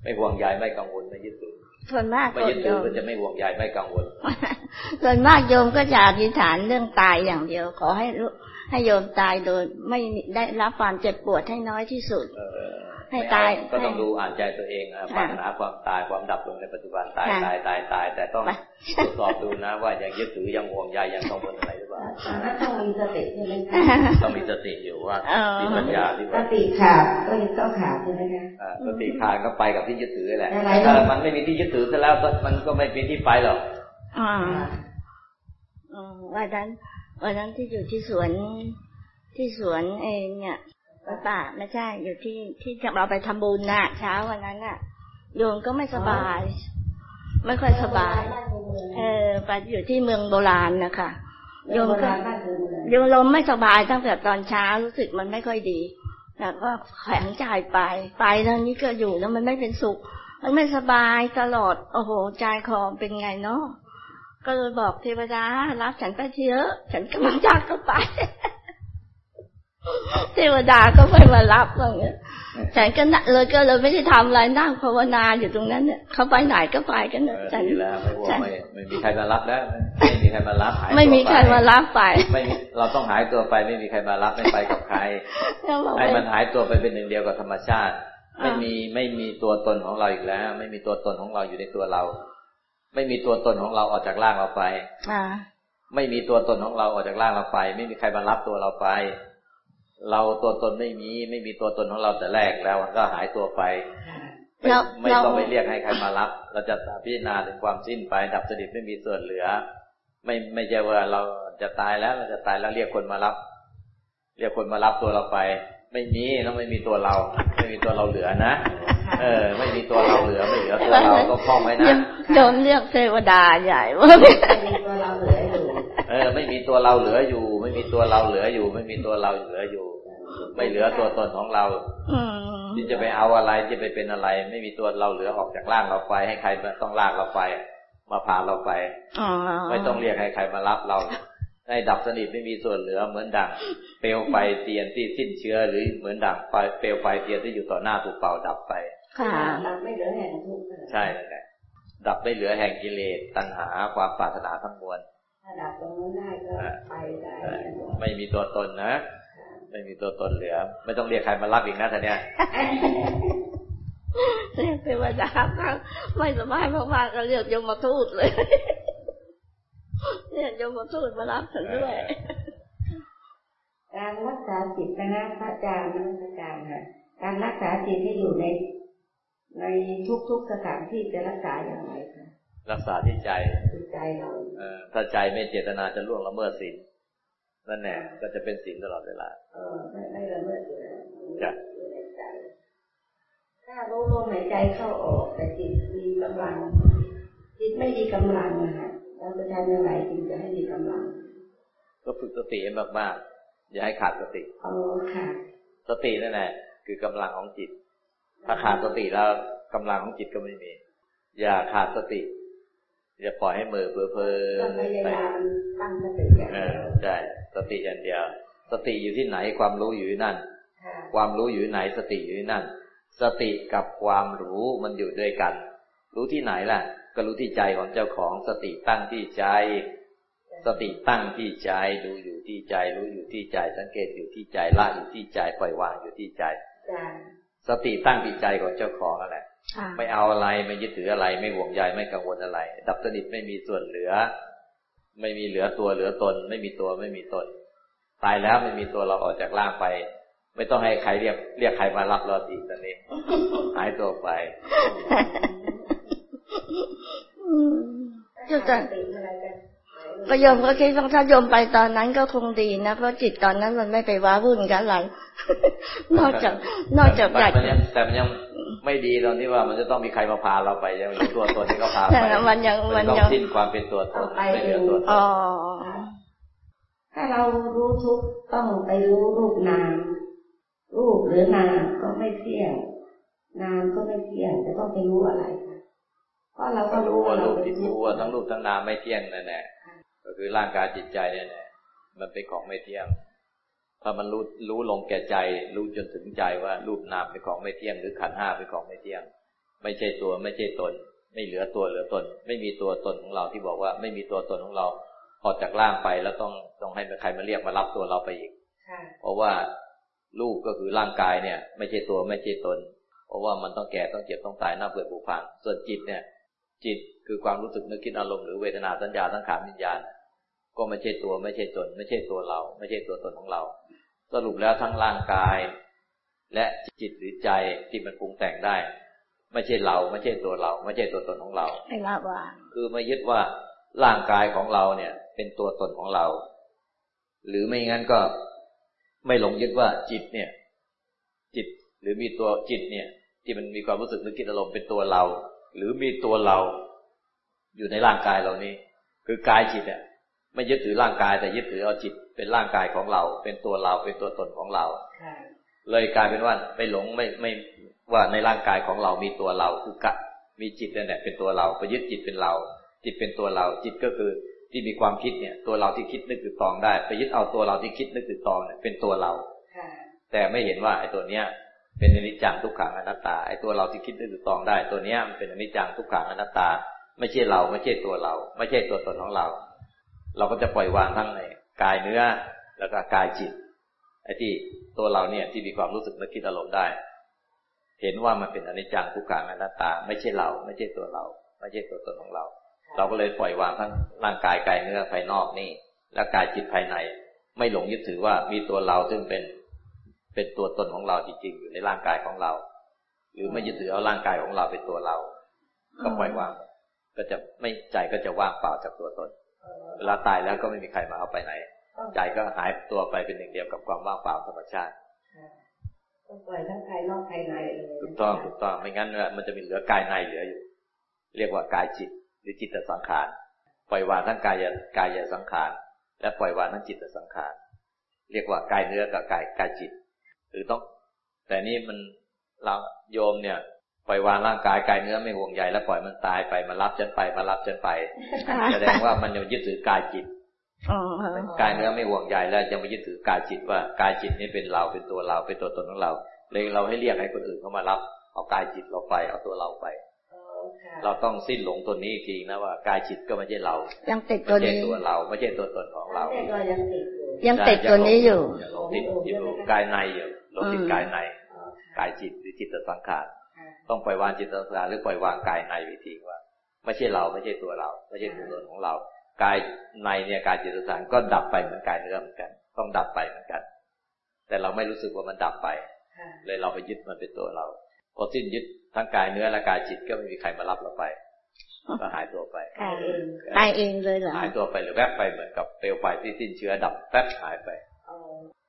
ไม่ห่วงใยไม่กังวลไม่ยึดถือส่วนมากไม่โยยึดถือมก็จะไม่ห่วงใยไม่กังวล ส่วนมากโยมก็จะอธิษฐานเรื่องตายอย่างเดียว ขอให้รู้ให้โยมตายโดยไม่ได้รับความเจ็บปวดให้น้อยที่สุดเออ ให้ตายก็ต้องดูอ่านใจตัวเองนะปรารถนาความตายความดับลงในปัจจุบันตายค่ะตายตายตาย แต่ต้องไปตรวจสอบดูนะ ว่ายังยึดถือยังห่วงใยยังกังวลอะไรหรือเปล่าฐานะต้องมีสติใช่ไหมคะต้องมีสติอยู่ว่าเออมีปัญญาที่สว่าติขาดก็ยังต้องขาดใช่ไหมคะอ่าสติขาดก็ไปกับที่ยึดถือแหละอะไรถ้ามันไม่มีที่ยึดถือซะแล้วก็มันก็ไม่มีที่ไปหรอกอ่าอืมวันนั้นวันนั้นที่อยู่ที่สวนที่สวนเองเนี่ย วัดป่าไม่ใช่ อยู่ที่ที่เราไปทำบุญน่ะ เช้าวันนั้นน่ะ โยมก็ไม่สบาย ไม่ค่อยสบาย เออไปอยู่ที่เมืองโบราณนะคะโยมก็โยมลมไม่สบายตั้งแต่ตอนเช้ารู้สึกมันไม่ค่อยดีแล้วก็แข็งใจไป ไปแล้วนี้ก็อยู่แล้วมันไม่เป็นสุข มันไม่สบายตลอด โอ้โหใจคอเป็นไงเนาะก็เลยบอกเทวดารับฉันไปเถอะฉันกำลังจากก็ไป เทวดาก็ไม่มารับอย่างเงี้ยฉันก็น่ะเลยก็เลยไม่ได้ทำอะไรนั่งภาวนาอยู่ตรงนั้นเนี่ยเขาไปไหนก็ไปกันเอเนอะอฉันดีแล้วไม่ห่วงฉันไม่ไม่มีใครมารับแล้วไม่มีใครมารับหายตัวไม่มีใครมารับไปไม่มีเราต้องหายตัวไปไม่มีใครมารับไม่ไปกับใครแล้วบอกให้ว่ามันหายตัวไปเป็นหนึ่งเดียวกับธรรมชาติ ไม่มีไม่มีตัวตนของเราอีกแล้ว ไม่มีตัวตนของเราอยู่ในตัวเรา ไม่มีตัวตนของเราออกจากร่างเราไปอ่าไม่มีตัวตนของเราออกจากร่างเราไป ไม่มีใครมารับตัวเราไป เราตัวตนไม่มี ไม่มีตัวตนของเราแต่แรกแล้วมันก็หายตัวไป ไม่แล้วไม่เราต้องไปเรียกให้ใครมารับ เราจะพิจารณาถึงความสิ้นไปดับสนิทไม่มีส่วนเหลือ ไม่ไม่ใช่ว่าเราจะตายแล้ว เราจะตายแล้วเรียกคนมารับ เรียกคนมารับตัวเราไป ไม่มีแล้วไม่มีตัวเรา ไม่มีตัวเราเหลือนะเออ ไม่มีตัวเราเหลือไม่เหลือตัวเราก็คล้องไว้นะโดนเรียกเทวดาใหญ่ว่าไม่มีตัวเราเหลืออยู่เออ ไม่มีตัวเราเหลืออยู่ไม่มีตัวเราเหลืออยู่ ไม่มีตัวเราเหลืออยู่ ไม่เหลือตัวตนของเราอืมที่จะไปเอาอะไรจะไปเป็นอะไร ไม่มีตัวเราเหลือออกจากร่างเราไป ให้ใครมาต้องลากเราไป มาพาเราไปอ๋อไม่ต้องเรียกให้ใครมารับเราให้ดับสนิทไม่มีส่วนเหลือเหมือนดังเปลวไฟเทียนที่สิ้นเชื้อหรือเหมือนดังไฟเปลวไฟเทียนที่อยู่ต่อหน้าถูกเป่าดับไปค่ะเราไม่เหลือแห่งทุกข์ใช่นั่นแหละดับไม่เหลือแห่งกิเลสตัณหาความปรารถนาทั้งมวล ถ้าดับตรงนั้นได้ก็ไปได้เออไม่มีตัวตนนะไม่มีตัวตนเหลือ ไม่ต้องเรียกใครมารับอีกนะท่านเนี่ยเรียกเทวดาครับไม่สบายมากๆก็เรียกยมมาทูตเลยเรียกยมมาทูตมารับฉันด้วยการรักษาจิตนะพระอาจารย์นะพระอาจารย์ค่ะการรักษาจิตให้อยู่ใน ในทุกๆสถานที่จะรักษาอย่างไรคะ รักษาที่ใจจิตใจเราเออถ้าใจไม่เจตนาจะล่วงละเมิดศีลนั่นแหละก็จะเป็นศีลตลอดเวลาเออไม่ไม่ละเมิดอยู่แล้วจ้ะอยู่ในใจถ้ารู้ลมหายใจเข้าออกแต่จิตมีกำลัง จิตไม่มีกำลังนะคะเราจะทำยังไงจึงจะให้มีกำลัง ก็ฝึกสติให้มากๆอย่าให้ขาดสติเอาค่ะ สตินั่นแหละคือกำลังของจิต ถ้าขาดสติแล้วกำลังของจิตก็ไม่มี อย่าขาดสติ อย่าปล่อยให้มือเพลอเพลต้องพยาไปยามตั้งสติอย่างเอเดีอยวใช่สติอย่างเดียว สติอยู่ที่ไหนความรู้อยู่ที่นั่นค่ะความรู้อยู่ที่ไหนสติอยู่ที่นั่น สติกับความรู้มันอยู่ด้วยกัน รู้ที่ไหนล่ะ ก็รู้ที่ใจของเจ้าของสติตั้งที่ใจ สติตั้งที่ใจดูอยู่ที่ใจ รู้อยู่ที่ใจ สังเกตอยู่ที่ใจละอยู่ที่ใจปล่อยวางอยู่ที่ใจจ้าสติตั้งที่ใจของเจ้าของนั่นแหละค่ะ ไม่เอาอะไรไม่ยึดถืออะไร ไม่ห่วงใยไม่กังวลอะไร ดับสนิทไม่มีส่วนเหลือ ไม่มีเหลือตัวเหลือตน ไม่มีตัวไม่มีตน ตายแล้วไม่มีตัวเราออกจากร่างไป ไม่ต้องให้ใครเรียกเรียกใครมารับเราอีกตอนนี้หายตัวไปอืมก็จะสติอะไรกันก็โยมก็คิดว่าถ้าโยมไปตอนนั้นก็คงดีนะเพราะจิตตอนนั้นมันไม่ไปว้าวุ่นกับอะไรนอกจาก นอกจากอยากแต่มันยังแต่มันยัง ไม่ดีตอนที่ว่ามันจะต้องมีใครมาพาเราไปยังมีตัวตนที่เขาพาไปแต่มันยังมัมันนต้องยังสิ้นความเป็นตัวตนไม่เหลือตัวตอ๋นอถ้าเรารู้ทุกข์ต้องไปรู้รูปนามรรูปหรือนามก็ไม่เที่ยง นามก็ไม่เที่ยงจะต้องไปรู้อะไรคะเพราะเราก็รู้ว่ารูปที่รู้ว่าทั้งรูปทั้งนามไม่เที่ยงนั่นแหละก็คือร่างกายจิตใจเนี่ยมันเป็นของไม่เที่ยง ถ้ามันรู้รู้ลงแก่ใจ รู้จนถึงใจว่ารูปนามเป็นของไม่เที่ยง หรือขันห้าเป็นของไม่เที่ยง ไม่ใช่ตัวไม่ใช่ตน ไม่เหลือตัวเหลือตน ไม่มีตัวตนของเราที่บอกว่าไม่มีตัวตนของเราออกจากร่างไปแล้วต้องต้องให้ใครมาเรียกมารับตัวเราไปอีกเพราะว่ารูปก็คือร่างกายเนี่ย ไม่ใช่ตัวไม่ใช่ตน เพราะว่ามันต้องแก่ต้องเจ็บต้องตายน่าเบื่อผุพังส่วนจิตเนี่ย จิตคือความรู้สึกนึกคิดอารมณ์หรือเวทนาสัญญาสังขารวิญญาณ ก็ไม่ใช่ตัวไม่ใช่ตน ไม่ใช่ตัวเรา ไม่ใช่ตัวตนของเรา สรุปแล้วทั้งร่างกาย และจิตหรือใจที่มันปรุงแต่งได้ ไม่ใช่เรา ไม่ใช่ตัวเรา ไม่ใช่ตัวตนของเราไม่ละว่าคือไม่ยึดว่าร่างกายของเราเนี่ย เป็นตัวตนของเรา หรือไม่งั้นก็ไม่หลงยึดว่าจิตเนี่ย จิตหรือมีตัวจิตเนี่ย ที่มันมีความรู้สึกนึกคิดอารมณ์เป็นตัวเรา หรือมีตัวเรา อยู่ในร่างกายเรานี้ คือกายจิตเนี่ย ไม่ยึดถือร่างกาย แต่ยึดถือเอาจิตเป็นร่างกายของเรา เป็นตัวเราเป็นตัวตนของเราเลยกลายเป็นว่าไม่หลงไม่ไม่ว่าในร่างกายของเรามีตัวเราคือกะมีจิตนั่นแหละเป็นตัวเราไปยึดจิตเป็นเรา จิตเป็นตัวเรา จิตก็คือที่มีความคิดเนี่ย ตัวเราที่คิดนึกตึกตองได้ ไปยึดเอาตัวเราที่คิดนึกตึกตองเนี่ยเป็นตัวเราแต่ไม่เห็นว่าไอ้ตัวเนี้ย เป็นอนิจจังทุกขังอนัตตาไอ้ตัวเราที่คิดนึกตึกตองได้ ตัวเนี้ยมันเป็นอนิจจังทุกขังอนัตตา ไม่ใช่เราไม่ใช่ตัวเรา ไม่ใช่ตัวตนของเรา เราก็จะปล่อยวางทั้งในกายเนื้อแล้วก็กายจิตไอ้ที่ตัวเราเนี่ยที่มีความรู้สึกนึกคิดอารมณ์ได้ เห็นว่ามันเป็นอนิจจังทุกขังอนัตตา ไม่ใช่เรา ไม่ใช่ตัวเรา ไม่ใช่ตัวตนของเรา เราก็เลยปล่อยวางทั้งร่างกายกายเนื้อภายนอกนี่ และกายจิตภายใน ไม่หลงยึดถือว่ามีตัวเราซึ่งเป็นเป็นตัวตนของเราจริงๆอยู่ในร่างกายของเรา หรือไม่ยึดถือเอาร่างกายของเราเป็นตัวเรา ก็ปล่อยวาง ก็จะไม่ใจก็จะว่างเปล่าจากตัวตน เวลาตายแล้วก็ไม่มีใครมาเอาไปไหน ใจก็หายตัวไปเป็นหนึ่งเดียวกับความว่างเปล่าธรรมชาติต้องปล่อยทั้งภายนอกภายในถูกต้องถูกต้องไม่งั้นมันจะมีเหลือกายในเหลืออยู่ เรียกว่ากายจิตหรือจิตสังขารปล่อยวางทั้งกายกายสังขารและปล่อยวางทั้งจิตสังขารเรียกว่ากายเนื้อกับกายกายจิต หรือต้อง แต่นี่มันเราโยมเนี่ย ปล่อยวางร่างกายกายเนื้อไม่ห่วงใยแล้วปล่อยมันตายไปมารับฉันไปมารับฉันไป แสดงว่ามันยังยึดถือกายจิตกายเนื้อไม่ห่วงใยแล้วยังไปยึดถือกายจิตว่ากายจิตนี้เป็นเราเป็นตัวเราเป็นตัวตนของเรา เลยเราให้เรียกให้คนอื่นเข้ามารับ เอากายจิตเราไปเอาตัวเราไป เราต้องสิ้นหลงตัวนี้ทีนะว่ากายจิตก็ไม่ใช่เรา ยังติดตัวนี้ตัวเราไม่ใช่ตัวตนของเรายังติดตัวนี้อยู่ติดอยู่กายในอยู่เราติดกายใน กายจิตหรือจิตสังขาร ต้องปล่อยวางจิตสังขารหรือปล่อยวางกายในวิธีว่า ไม่ใช่เราไม่ใช่ตัวเรา ไม่ใช่ตัวตนของเรา กายในเนี่ยกายจิตสังขารก็ดับไปเหมือนกายเนื้อเหมือนกัน ต้องดับไปเหมือนกัน แต่เราไม่รู้สึกว่ามันดับไป เลยเราไปยึดมันเป็นตัวเราพอสิ้นยึดทั้งกายเนื้อและกายจิตก็ไม่มีใครมารับเราไปก็หายตัวไปตายเองเลยเหรอหายตัวไปหรือแวบไปเหมือนกับเปลวไฟที่สิ้นเชื้อดับแป๊บหายไป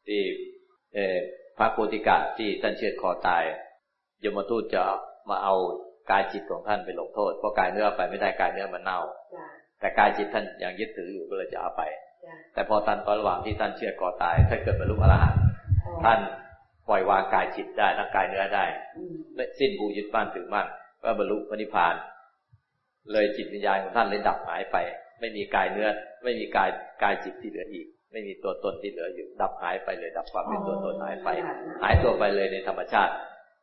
ที่เอพระโคติกาที่ท่านเชือดคอตาย ยมทูตจะมาเอากายจิตของท่านไปลงโทษ เพราะกายเนื้อไปไม่ได้กายเนื้อมันเน่า แต่กายจิตท่านยังยึดถืออยู่ก็เลยจะเอาไป แต่พอท่านตอนระหว่างที่ท่านเชื่อก่อตายถ้าเกิดบรรลุอรหันต์ท่านปล่อยวางกายจิตได้ทั้งกายเนื้อได้สิ้นบูยึดบ้านถือมั่นว่าบรรลุพระนิพพาน เลยจิตวิญญาณของท่านเลยดับหายไป ไม่มีกายเนื้อ ไม่มีกายกายจิตที่เหลืออีก ไม่มีตัวตนที่เหลืออยู่ ดับหายไปเลย ดับความเป็นตัวตนหายไป หายตัวไปเลยในธรรมชาติ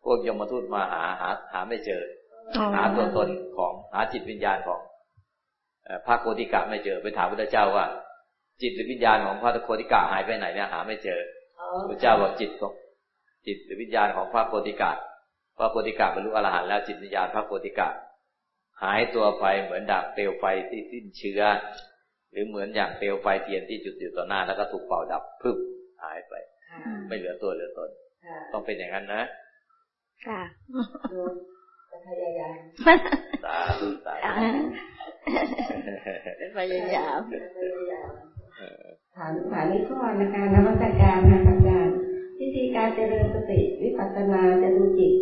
พวกยมทูตมาหาหา หาไม่เจอ หาตัวตนของหาจิตวิญญาณของพระโคติกะไม่เจอไปถามพระเจ้าว่า จิตหรือวิญญาณของพระโคติกะหายไปไหนเนี่ยหาไม่เจอพระเจ้าบอกจิตของจิตหรือวิญญาณของพระโคติกะพระโคติกะบรรลุอรหันต์แล้วจิตวิญญาณพระโคติกะ หายตัวไปเหมือนดับเปลวไฟที่สิ้นเชื้อหรือเหมือนอย่างเปลวไฟเทียนที่จุดอยู่ต่อหน้าแล้วก็ถูกเป่าดับพึบหายไป ไม่เหลือตัวเหลือตน ต้องเป็นอย่างนั้นนะ ค่ะจะพยายามสาธุสาธุพยายามถามถามนี้ข้อในการนวัตการนะอาจารย์วิธีการเจริญสติวิปัสสนาจะดูจิต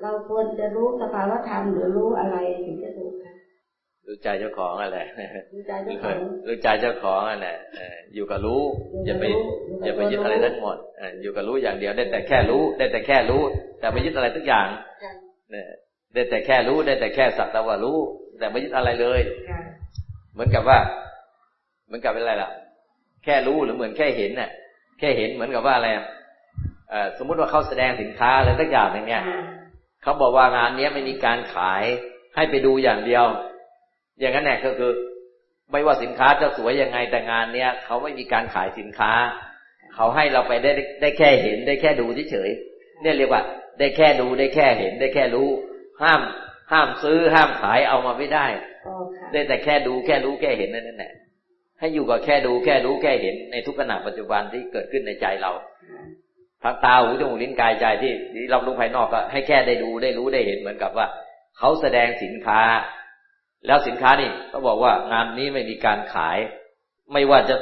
เราควรจะรู้สภาวธรรมหรือรู้อะไรถึงจะถูกคะ รู้ใจเจ้าของอะไรรู้ใจเจ้าของรู้ใจเจ้าของอะไรอยู่กับรู้ อย่าไป อย่าไปยึดอะไรทั้งหมดอยู่กับรู้อย่างเดียวได้แต่แค่รู้ ได้แต่แค่รู้ แต่ไม่ยึดอะไรทุกอย่างเนี่ยได้แต่แค่รู้ได้แต่แค่สักแต่ว่ารู้ แต่ไม่ยึดอะไรเลย เหมือนกับว่า เหมือนกับเป็นอะไรล่ะ แค่รู้หรือเหมือนแค่เห็นน่ะ แค่เห็นเหมือนกับว่าอะไรสมมุติว่าเขาแสดงสินค้าอะไรสักอย่างหนึ่งเนี่ยเขาบอกว่างานนี้ไม่มีการขายให้ไปดูอย่างเดียว อย่างนั้นแหละก็คือ ไม่ว่าสินค้าจะสวยยังไงแต่งานเนี้ยเขาไม่มีการขายสินค้า เขาให้เราไปได้ได้แค่เห็นได้แค่ดูเฉยๆเนี่ยเรียกว่า ได้แค่ดูได้แค่เห็นได้แค่รู้ ห้ามห้ามซื้อห้ามขายเอามาไม่ได้ได้แต่แค่ดูแค่รู้แค่เห็นนั่นแหละให้อยู่กับแค่ดูแค่รู้แค่เห็นในทุกขณะปัจจุบันที่เกิดขึ้นในใจเราทางตาหูจมูกลิ้นกายใจที่ที่รับรู้ภายนอกก็ให้แค่ได้ดูได้รู้ได้เห็นเหมือนกับว่า เขาแสดงสินค้า แล้วสินค้านี่เขาบอกว่างานนี้ไม่มีการขาย ไม่ว่าจะ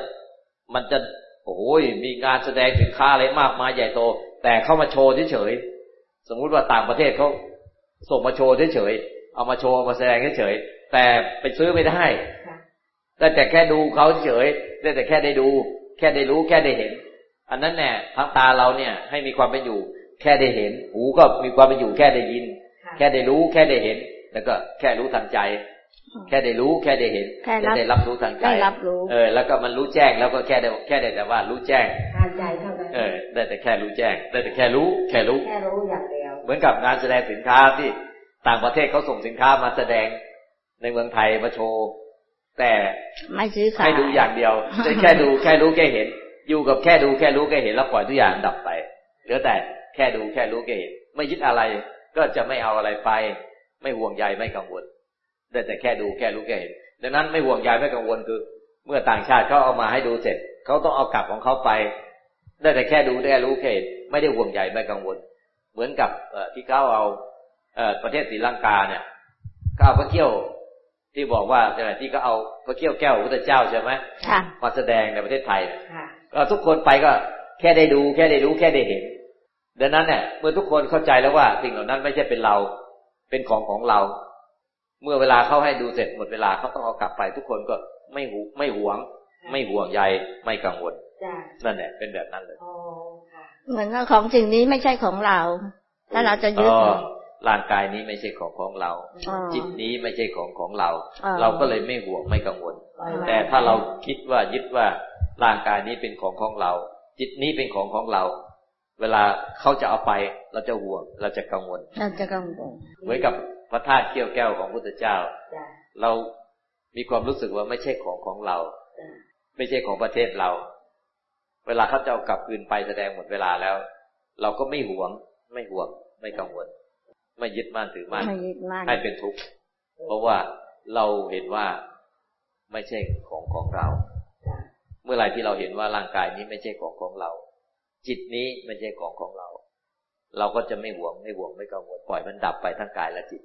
มันจะโอ้ยมีงานแสดงสินค้าอะไรมากมายใหญ่โต แต่เข้ามาโชว์เฉยๆสมมุติว่าต่างประเทศเขาส่งมาโชว์เฉยๆเอามาโชว์มาแสดงเฉยๆแต่ไปซื้อไม่ได้แต่แต่แค่ดูเขาเฉยได้แต่แค่ได้ดู แค่ได้รู้แค่ได้เห็น อันนั้นแน่ทางตาเราเนี่ย ให้มีความเป็นอยู่ แค่ได้เห็น หูก็มีความเป็นอยู่แค่ได้ยิน แค่ได้รู้แค่ได้เห็น แล้วก็แค่รู้ทางใจ แค่ได้รู้แค่ได้เห็นแค่ได้รับรู้ทางใจได้รับรู้ เออ แล้วก็มันรู้แจ้งแล้วก็แค่ได้แค่ได้แต่ว่ารู้แจ้งทางใจเท่านั้นเออ ได้แต่แค่รู้แจ้ง ได้แต่แค่รู้แค่รู้แค่รู้อย่างเดียว เหมือนกับงานแสดงสินค้าที่ต่างประเทศเขาส่งสินค้ามาแสดงในเมืองไทยมาโชว์ แต่ไม่ซื้อขายให้ดูอย่างเดียวได้แค่ดูแค่รู้แค่เห็น อยู่กับแค่ดูแค่รู้แค่เห็นแล้วปล่อยทุกอย่างดับไปเหลือแต่แค่ดูแค่รู้แค่เห็น ไม่ยึดอะไรก็จะไม่เอาอะไรไป ไม่ห่วงใยไม่กังวล ได้แต่แค่ดูแค่รู้แค่เห็นดังนั้นไม่ห่วงใยไม่กังวลคือ เมื่อต่างชาติเขาเอามาให้ดูเสร็จเขาต้องเอากลับของเขาไป ได้แต่แค่ดูแค่รู้แค่เห็นไม่ได้ห่วงใยไม่กังวล เหมือนกับที่เขาเอาประเทศศรีลังกาเนี่ยเขาเอาพระเกี้ยวที่บอกว่าที่เขาเอาพระเกี้ยวแก้วพระเจ้าใช่ไหมมาแสดงในประเทศไทยก็ทุกคนไปก็แค่ได้ดู แค่ได้รู้แค่ได้เห็น ดังนั้นเนี่ยเมื่อทุกคนเข้าใจแล้วว่าสิ่งเหล่านั้นไม่ใช่เป็นเรา เป็นของของเรา เมื่อเวลาเขาให้ดูเสร็จหมดเวลาเขาต้องเอากลับไป ทุกคนก็ไม่หูไม่หวง ไม่ห่วงใยไม่กังวลนั่นแหละเป็นแบบนั้นเลยเหมือนกับของสิ่งนี้ไม่ใช่ของเราถ้าเราจะยึดร่างกายนี้ไม่ใช่ของของเรา จิตนี้ไม่ใช่ของของเรา เราก็เลยไม่ห่วงไม่กังวล แต่ถ้าเราคิดว่ายึดว่าร่างกายนี้เป็นของของเรา จิตนี้เป็นของของเรา เวลาเขาจะเอาไป เราจะห่วง เราจะกังวลเราจะกังวลเหมือนกับพ ระธาตุเขี้ยวแก้วของพุทธเจ้า เรามีความรู้สึกว่าไม่ใช่ของของเรา ไม่ใช่ของประเทศเรา เวลาเขาจะเอากลับคืนไปแสดงหมดเวลาแล้ว เราก็ไม่ห่วง ไม่ห่วง ไม่กังวล ไม่ยึดมั่นถือมั่นให้เป็นทุกข์เพราะว่าเราเห็นว่าไม่ใช่ของของเรา เมื่อไหร่ที่เราเห็นว่าร่างกายนี้ไม่ใช่ของของเรา จิตนี้ไม่ใช่ของของเรา เราก็จะไม่หวงไม่หวงไม่กังวลปล่อยมันดับไปทั้งกายและจิต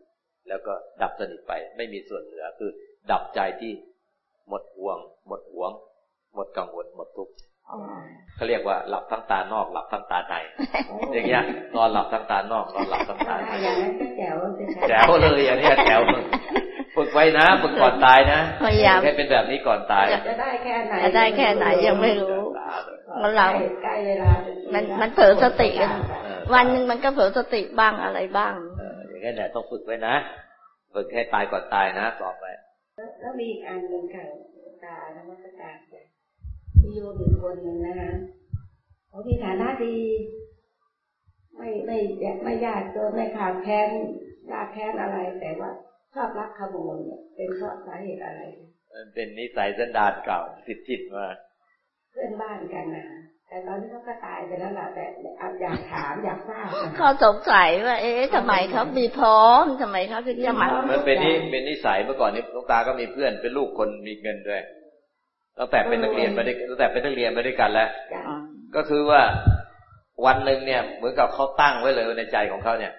แล้วก็ดับสนิทไป ไม่มีส่วนเหลือคือ ดับใจที่หมดห่วง หมดหวง หมดกังวลหมดทุกข์เขาเรียกว่าหลับทั้งตานอก หลับทั้งตาในอย่างเงี้ยนอนหลับทั้งตานอกนอนหลับทั้งตาในแจ๋วเลยอย่างนี้แจ๋วฝึกไว้นะฝึกก่อนตายนะพยายามให้เป็นแบบนี้ก่อนตายจะได้แค่ไหนจะได้แค่ไหนยังไม่รู้มันเรามันมันเผลอสติกันวันหนึ่งมันก็เผลอสติบ้างอะไรบ้าง อย่างนี้แหละต้องฝึกไว้นะ ฝึกให้ตายก่อนตายนะสอบไปแล้วมีอีกอันหนึ่งค่ะตาธรรมสกามีโยมอีกคนหนึ่งนะคะเขาที่ฐานะดี ไม่ไม่ไม่ยากจนไม่ขาดแคลนยากแค้นอะไร แต่ว่าชอบรักขโมยเนี่ยเป็นเพราะสาเหตุอะไร มันเป็นนิสัยสันดานเก่าติดติดมา เพื่อนบ้านกันนะ แต่ตอนนี้เขาก็ตายไปแล้วล่ะแต่อยากถามอยากทราบเขาสงสัยว่า เอ๊ะทำไมเขามีพร้อมทำไมเขาถึงจะมามันเป็นนี่เป็นนิสัยเมื่อก่อนนี้ลูกตาก็มีเพื่อนเป็นลูกคนมีเงินด้วยตั้งแต่เป็นนักเรียนมาได้ตั้งแต่เป็นนักเรียนมาด้วยกันแล้วก็คือว่าวันหนึ่งเนี่ยเหมือนกับเขาตั้งไว้เลยในใจของเขาเนี่ย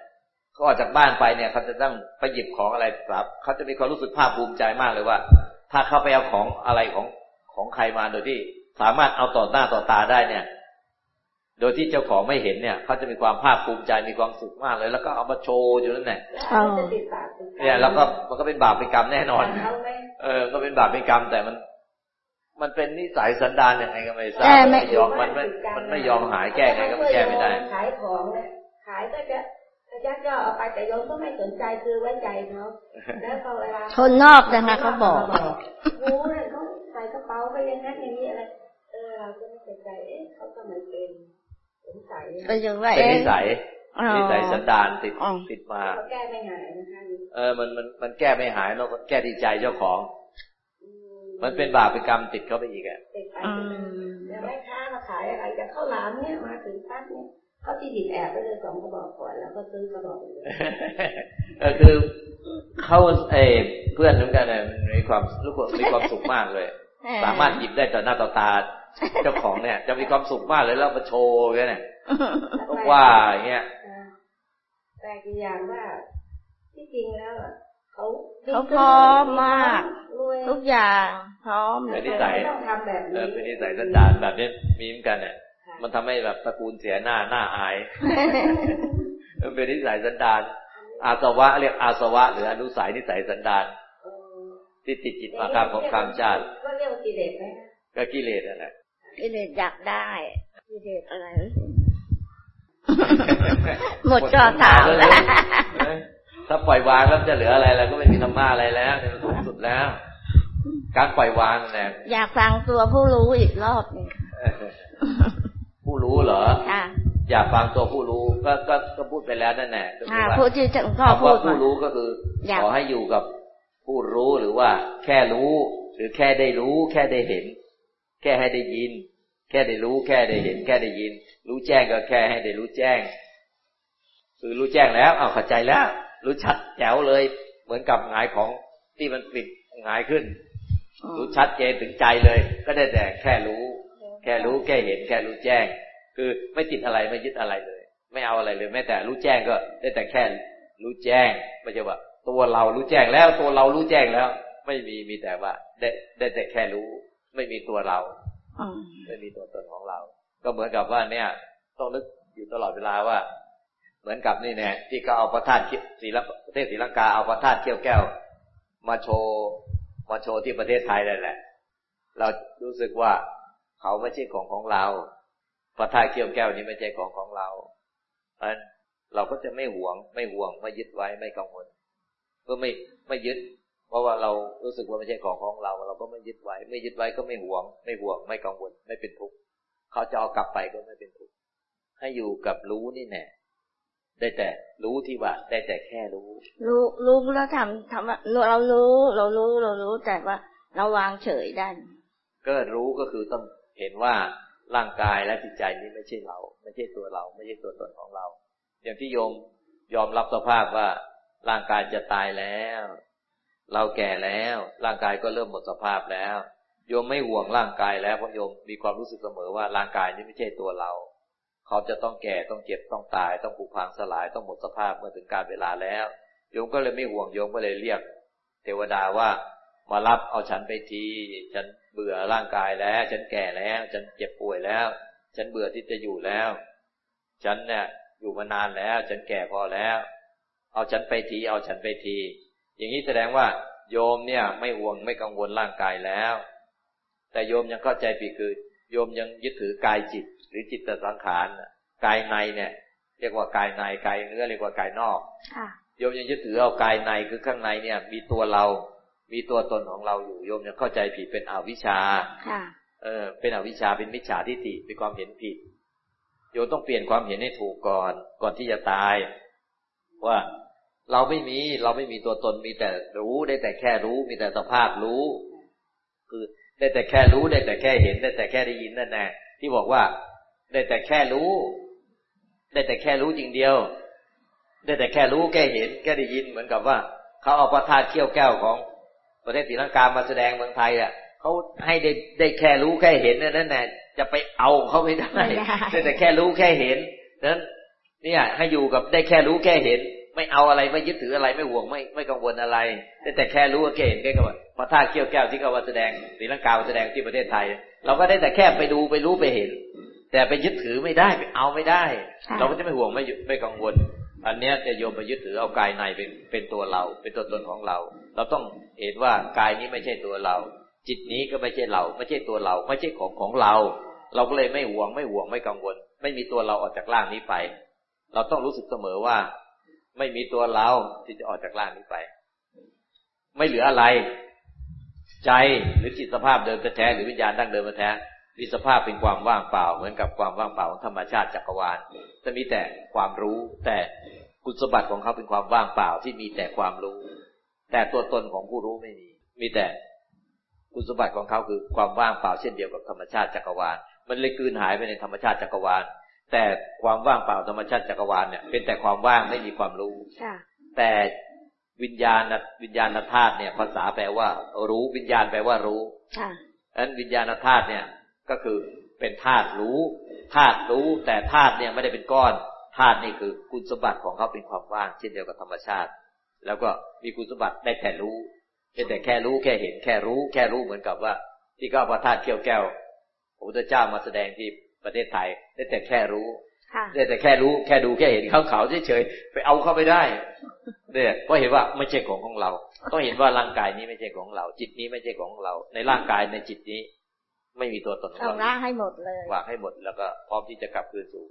เขาออกจากบ้านไปเนี่ยเขาจะต้องไปหยิบของอะไรครับเขาจะมีความรู้สึกภาคภูมิใจมากเลยว่า ถ้าเขาไปเอาของอะไรของของใครมาโดยที่ สามารถเอาต่อหน้าต่อตาได้เนี่ย โดยที่เจ้าของไม่เห็นเนี่ยเขาจะมีความภาคภูมิใจมีความสุขมากเลย แล้วก็เอามาโชว์อยู่นั่นแหละเนี่ย แล้วก็มันก็เป็นบาปเป็นกรรมแน่นอน เออ ก็เป็นบาปเป็นกรรมแต่มัน มันเป็นนิสัยสันดานยังไงก็ไม่ทราบไม่ยอมมันไม่มันไม่ยอมหายแก้ไงก็แก้ไม่ได้ขายของเนี่ยขายก็จะยักย่อเอาไปแต่โยมก็ไม่สนใจคือไว้ใจเขาแล้วพอเวลาคนนอกนะคะเขาบอกรู้เนี่ยเขาใส่กระเป๋าไปอย่างนั้นอย่างนี้อะไร เออเราก็ไม่สนใจ เอ๊ะเขาก็ไม่เป็นสงสัยเป็นอย่างไรเป็นนิสัยนิสัยสันดานติดติดมาแก้ไม่หายนะคะเออมันมันมันแก้ไม่หายเราก็แก้ดีใจเจ้าของ มันเป็นบาปเป็นกรรมติดเข้าไปอีกอะติดไปแล้วแม่ค้ามาขายอะไรจะเข้าร้านเนี่ยมาถึงปั๊บเนี่ยเขาที่ดิดแอบไปเลยสองกระบอกก่อนแล้วก็ซื้อกระบอกเลยก็คือเขาเอเพื่อนเหมือนกันเนี่ยมีความรู้สึกมีความสุขมากเลย สามารถหยิบได้ต่อหน้าต่อตา เจ้าของเนี่ย จะมีความสุขมากเลยแล้วมาโชว์กันเนี่ยว่าอย่างเงี้ยแต่กี่อย่างว่าที่จริงแล้วเขาเขาพร้อมมาก ทุกอย่างพร้อมเป็นนิสัยเป็นนิสัยสันดานแบบนี้มีเหมือนกันเนี่ย มันทำให้แบบตระกูลเสียหน้าหน้าอายมันเป็นนิสัยสันดานอาสวะเรียกอาสวะ หรืออนุสัยนิสัยสันดานที่ติดจิตมาครับของคำชาติก็เรียกกิเลสไหมก็กิเลสนั่นแหละ กิเลสอยากได้กิเลสอะไรหมดจอถามแล้วถ้าปล่อยวางแล้วจะเหลืออะไรแล้วก็ไม่มีธรรมะอะไรแล้วเนี่ยสูงสุดแล้ว การปล่อยวางเนี่ยอยากฟังตัวผู้รู้อีกรอบนึงผู้รู้เหรออยากฟังตัวผู้รู้ก็ก็ก็พูดไปแล้วนั่นแหละก็คือว่าผู้ที่จะก็พูดผู้รู้ก็คือขอให้อยู่กับผู้รู้หรือว่า แค่รู้ หรือแค่ได้รู้ แค่ได้เห็น แค่ให้ได้ยิน แค่ได้รู้แค่ได้เห็น แค่ได้ยิน รู้แจ้งก็แค่ให้ได้รู้แจ้ง คือรู้แจ้งแล้วเอาเข้าใจแล้ว รู้ชัดแจ๋วเลย เหมือนกับหงายของที่มันปิดหงายขึ้น รู้ชัดเจนถึงใจเลย ก็ได้แต่แค่รู้ แค่รู้แค่เห็น แค่รู้แจ้ง คือไม่ติดอะไรไม่ยึดอะไรเลย ไม่เอาอะไรเลยแม้แต่รู้แจ้งก็ ได้แต่แค่รู้แจ้งไม่ใช่ว่าตัวเรารู้แจ้งแล้วตัวเรารู้แจ้งแล้ว ไม่มีมีแต่ว่า ได้ได้แต่แค่รู้ ไม่มีตัวเรา ไม่มีตัวตนของเรา ก็เหมือนกับว่าเนี่ย ต้องนึกอยู่ตลอดเวลาว่า เหมือนกับนี่เนี่ยที่เขาเอาพระธาตุศรีลัประเทศศรีลังกาเอาพระธาตุเขี้ยวแก้ว มาโชว์มาโชว์ที่ประเทศไทยนั่นแหละ เรารู้สึกว่าเขาไม่ใช่ของของเราพระธาตุเขี้ยวแก้วนี้ไม่ใช่ของของเราเพราะเราก็จะไม่หวง ไม่ห่วงไม่ยึดไว้ไม่กังวลก็ไม่ไม่ยึด เพราะว่าเรารู้สึกว่าไม่ใช่ของของเรา เราก็ไม่ยึดไว้ ไม่ยึดไว้ก็ไม่หวง ไม่ห่วง ไม่กังวล ไม่เป็นทุกข์เขาจะเอากลับไปก็ไม่เป็นทุกข์ให้อยู่กับรู้นี่แน่ได้แต่รู้ที่ว่า ได้แต่แค่รู้ รู้รู้แล้วทำทำเรารู้ เรารู้เรารู้แต่ว่าเราวางเฉยได้ก็รู้ก็คือต้องเห็นว่าร่างกายและจิตใจนี้ไม่ใช่เรา ไม่ใช่ตัวเรา ไม่ใช่ตัวตนของเรา อย่างที่โยมยอมรับสภาพว่าร่างกายจะตายแล้ว เราแก่แล้ว ร่างกายก็เริ่มหมดสภาพแล้ว โยมไม่ห่วงร่างกายแล้วเพราะโยมมีความรู้สึกเสมอว่าร่างกายนี้ไม่ใช่ตัวเรา เขาจะต้องแก่ต้องเจ็บต้องตาย ต้องผุพังสลายต้องหมดสภาพเมื่อถึงการเวลาแล้ว โยมก็เลยไม่ห่วงโยมก็เลยเรียก เทวดาว่ามารับเอาฉันไปทีฉันเบื่อร่างกายแล้ว ฉันแก่แล้ว ฉันเจ็บป่วยแล้ว ฉันเบื่อที่จะอยู่แล้ว ฉันเนี่ยอยู่มานานแล้ว ฉันแก่พอแล้ว เอาฉันไปที เอาฉันไปที อย่างนี้แสดงว่า โยมเนี่ยไม่ห่วงไม่กังวลร่างกายแล้ว แต่โยมยังเข้าใจผิดคือ โยมยังยึดถือกายจิต หรือจิตสังขารกายในเนี่ย เรียกว่ากายในกายเนื้อเรียกว่ากายนอกโยมยังยึดถือเอากายในคือข้างในเนี่ย มีตัวเรา มีตัวตนของเราอยู่โยมยังเข้าใจผิดเป็นอวิชชาเออเป็นอวิชชาเป็นมิจฉาทิฏฐิเป็นความเห็นผิดโยมต้องเปลี่ยนความเห็นให้ถูกก่อน ก่อนที่จะตาย ว่า เราไม่มี เราไม่มีตัวตนมีแต่รู้ได้แต่แค่รู้ มีแต่สภาพรู้ คือได้แต่แค่รู้ได้แต่แค่เห็น ได้แต่แค่ได้ยินนั่นแหละที่บอกว่า ได้แต่แค่รู้ ได้แต่แค่รู้จริงเดียว ได้แต่แค่รู้แค่เห็น แค่ได้ยินเหมือนกับว่าเขาเอาพระธาตุเขี้ยวแก้วของ ประเทศศรีลังกามาแสดงเมืองไทยอะเขาให้ได้ได้แค่รู้แค่เห็นนั่นแหละจะไปเอาเขาไม่ได้แต่แค่รู้แค่เห็นนั้นเนี่ยให้อยู่กับได้แค่รู้แค่เห็น ไม่เอาอะไรไม่ยึดถืออะไรไม่ห่วงไม่ไม่กังวลอะไร แต่แค่รู้แค่เห็นแค่กับพระธาตุเขี้ยวแก้วที่เขามาแสดงศรีลังกาแสดงที่ประเทศไทย เราก็ได้แต่แค่ไปดูไปรู้ไปเห็น แต่ไปยึดถือไม่ได้ไปเอาไม่ได้ค่ะเราก็จะไม่ห่วงไม่หยุดไม่กังวล อันเนี้ยจะโยมไปยึดถือเอากายในเป็นเป็นตัวเรา เป็นตัวตนของเรา เราต้องเห็นว่ากายนี้ไม่ใช่ตัวเรา จิตนี้ก็ไม่ใช่เรา ไม่ใช่ตัวเรา ไม่ใช่ของของเรา เราก็เลยไม่ห่วงไม่ห่วงไม่กังวล ไม่มีตัวเราออกจากร่างนี้ไป เราต้องรู้สึกเสมอว่า ไม่มีตัวเราที่จะออกจากร่างนี้ไป ไม่เหลืออะไร ใจหรือจิตสภาพเดิมแท้หรือวิญญาณดั้งเดิมแท้มีสภาพเป็นความว่างเปล่า เหมือนกับความว่างเปล่าของธรรมชาติจักรวาลจะมีแต่ความรู้ แต่คุณสมบัติของเขาเป็นความว่างเปล่าที่มีแต่ความรู้ แต่ตัวตนของผู้รู้ไม่มี มีแต่คุณสมบัติของเขาคือความว่างเปล่าเช่นเดียวกับธรรมชาติจักรวาล มันเลยกลืนหายไปในธรรมชาติจักรวาล แต่ความว่างเปล่าธรรมชาติจักรวาลเนี่ยเป็นแต่ความว่างไม่มีความรู้ค่ะแต่วิญญาณวิญญาณธาตุเนี่ย ภาษาแปลว่า รู้วิญญาณแปลว่ารู้ค่ะฉะนั้นวิญญาณธาตุเนี่ยก็คือเป็นธาตุรู้ธาตุรู้ แต่ธาตุเนี่ยไม่ได้เป็นก้อนธาตุนี่คือคุณสมบัติของเขาเป็นความว่างเช่นเดียวกับธรรมชาติ แล้วก็มีคุณสมบัติได้แต่รู้เป็นแต่แค่รู้แค่เห็นแค่รู้ แค่รู้เหมือนกับว่า ที่ก็พระธาตุเขี้ยวแก้วพระพุทธเจ้ามาแสดงที่ ประเทศไทยได้แต่แค่รู้ค่ะได้แต่แค่รู้แค่ดูแค่เห็นเขาเขาเฉยๆไปเอาเข้าไปได้เนี่ยเพราะเห็นว่าไม่ใช่ของของเรา ต้องเห็นว่าร่างกายนี้ไม่ใช่ของเรา จิตนี้ไม่ใช่ของเรา ในร่างกายในจิตนี้ ไม่มีตัวตนของต้องเราล้างให้หมดเลยวางให้หมดแล้วก็พร้อมที่จะกลับคืนสู่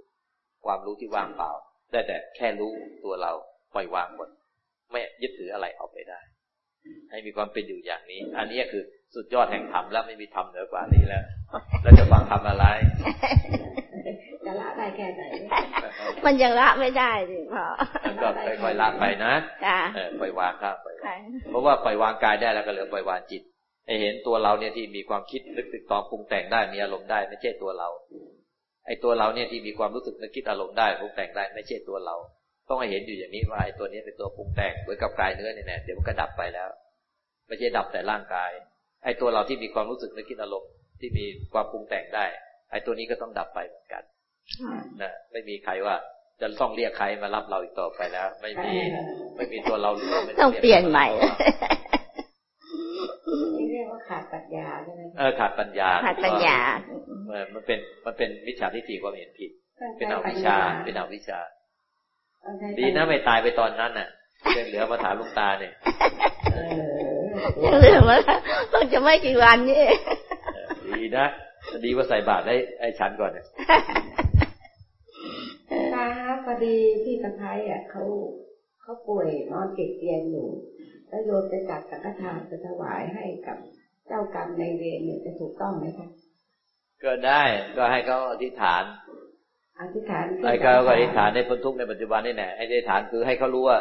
ความรู้ที่ว่างเปล่า ได้แต่แค่รู้ตัวเราปล่อยวางหมดไม่ยึดถืออะไรออกไปได้ ให้มีความเป็นอยู่อย่างนี้ อันนี้คือ สุดยอดแห่งธรรมแล้วไม่มีธรรมเหนือกว่านี้แล้ว แล้วจะฟังธรรมอะไรจะละได้แค่ไหนมันยังละไม่ได้ดิพ่อมันก็ค่อยๆละไปนะค่ะเออปล่อยวางครับปล่อยวางค่ะเพราะว่าปล่อยวางกายได้แล้วก็เหลือปล่อยวางจิตให้เห็นตัวเราเนี่ยที่มีความคิดนึกตึกตองปรุงแต่งได้มีอารมณ์ได้ ไม่ใช่ตัวเรา ไอ้ตัวเราเนี่ยที่มีความรู้สึกนึกคิดอารมณ์ได้ปรุงแต่งได้ไม่ใช่ตัวเรา ต้องให้เห็นอยู่อย่างนี้ว่าไอ้ตัวนี้เป็นตัวปรุงแต่งเหมือนกับกายเนื้อเนี่ยแน่เดี๋ยวมันก็ดับไปแล้ว ไม่ใช่ดับแต่ร่างกาย ไอ้ตัวเราที่มีความรู้สึกนึกคิดอารมณ์ที่มีความปรุงแต่งได้ ไอ้ตัวนี้ก็ต้องดับไปเหมือนกันนะไม่มีใครว่าจะต้องเรียกใครมารับเราอีกต่อไปแล้ว ไม่มีไม่มีตัวเราหรือไม่ต้องเปลี่ยนใหม่นี่เรียกว่าขาดปัญญาใช่ไหมเออขาดปัญญาขาดปัญญาเออมันเป็นมันเป็นวิชาทิฏฐิความเห็นผิด เป็นอวิชชา เป็นอวิชชา ดีนะไม่ตายไปตอนนั้นน่ะยังเหลือมาถามลุงตาเนี่ยเออ ยังเหลือมาเพิ่งจะไม่กี่วันนี่เออดีนะดีว่าใส่บาตรให้ไอ้ฉันก่อนเนี่ยตาครับพอดีพี่สะพ้ายอะเขาเขาป่วยนอนติดเตียงอยู่แล้วโยมจะจัดสังฆทานจะถวายให้กับเจ้ากรรมในายเวรเนี่ยจะถูกต้องไหมคะก็ได้ก็ให้เขาอธิษฐานอธิษฐานให้เขาอธิษฐานในพ้นทุกข์ในปัจจุบันนี่แน่ให้อธิษฐานคือให้เขารู้ว่า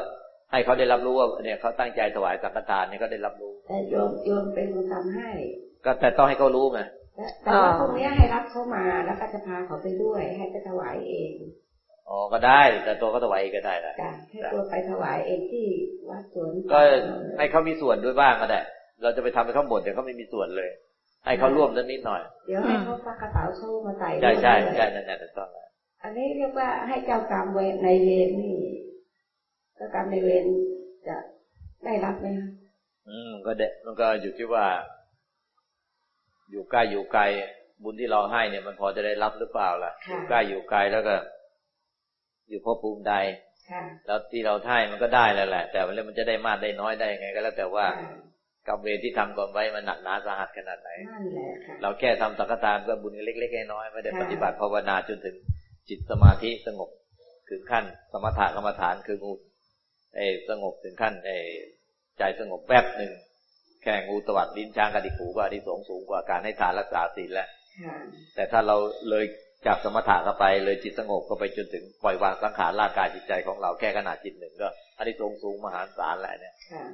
ให้เขาได้รับรู้ว่าเนี่ยเขาตั้งใจถวายสังฆทานเนี่ยเขาได้รับรู้ แต่โยมโยมเป็นคนทำให้ ก็แต่ต้องให้เขารู้ไงและแต่ว่าพวกเนี้ยให้รับเขามาแล้วก็จะพาเขาไปด้วย ให้ไปถวายเองอ๋อก็ได้ แต่ตัวเขาถวายเองก็ได้นะจ้ะให้ตัวไปถวายเองที่วัดสวนก็ให้เขามีส่วนด้วยบ้างก็ได้ เราจะไปทำให้เขาหมดเดี๋ยวเขาไม่มีส่วนเลย ให้เขาร่วมสักนิดหน่อย เดี๋ยวให้เขาซักกระเป๋าโซ่มาใส่ใช่ใช่ด้วยใช่นั่นแหละถูกต้องแล้วอันนี้เรียกว่าให้เจ้ากรรมเวรในเวรนี่ เจ้ากรรมในเวรจะได้รับไหมคะอืมก็เด็มันก็อยู่ที่ว่า อยู่ใกล้อยู่ไกลบุญที่เราให้เนี่ยมันพอจะได้รับหรือเปล่าล่ะอยู่ใกล้อยู่ไกลแล้วก็ อยู่ภพภูมิใดค่ะแล้วที่เราให้มันก็ได้แล้วแหละ แต่ว่ามันจะได้มากได้น้อยได้ยังไง ก็แล้วแต่ว่าค่ะกรรมเวรที่ทำก่อนไว้มันหนักหนาสาหัสขนาดไหนนั่นแหละค่ะเราแค่ทำสังฆทานก็บุญเล็กๆน้อยๆไม่ได้ค่ะปฏิบัติภาวนาจนถึงจิตสมาธิสงบถึงขั้นสมถะกรรมฐานคืองู ไอ้สงบถึงขั้นไอ้ใจสงบแวบหนึ่งแค่งูตวัดลิ้นช้างกระดิกหูก็อนิสงส์สูงกว่าการให้ทานรักษาศีลแล้วค่ะแต่ถ้าเราเลยจากสมถะเข้าไปเลยจิตสงบก็ไปจนถึงปล่อยวางสังขารร่างกายจิตใจของเราแค่ขนาดจิตหนึ่งก็อนิสงส์สูงมหาศาลแหละเนี่ยค่ะ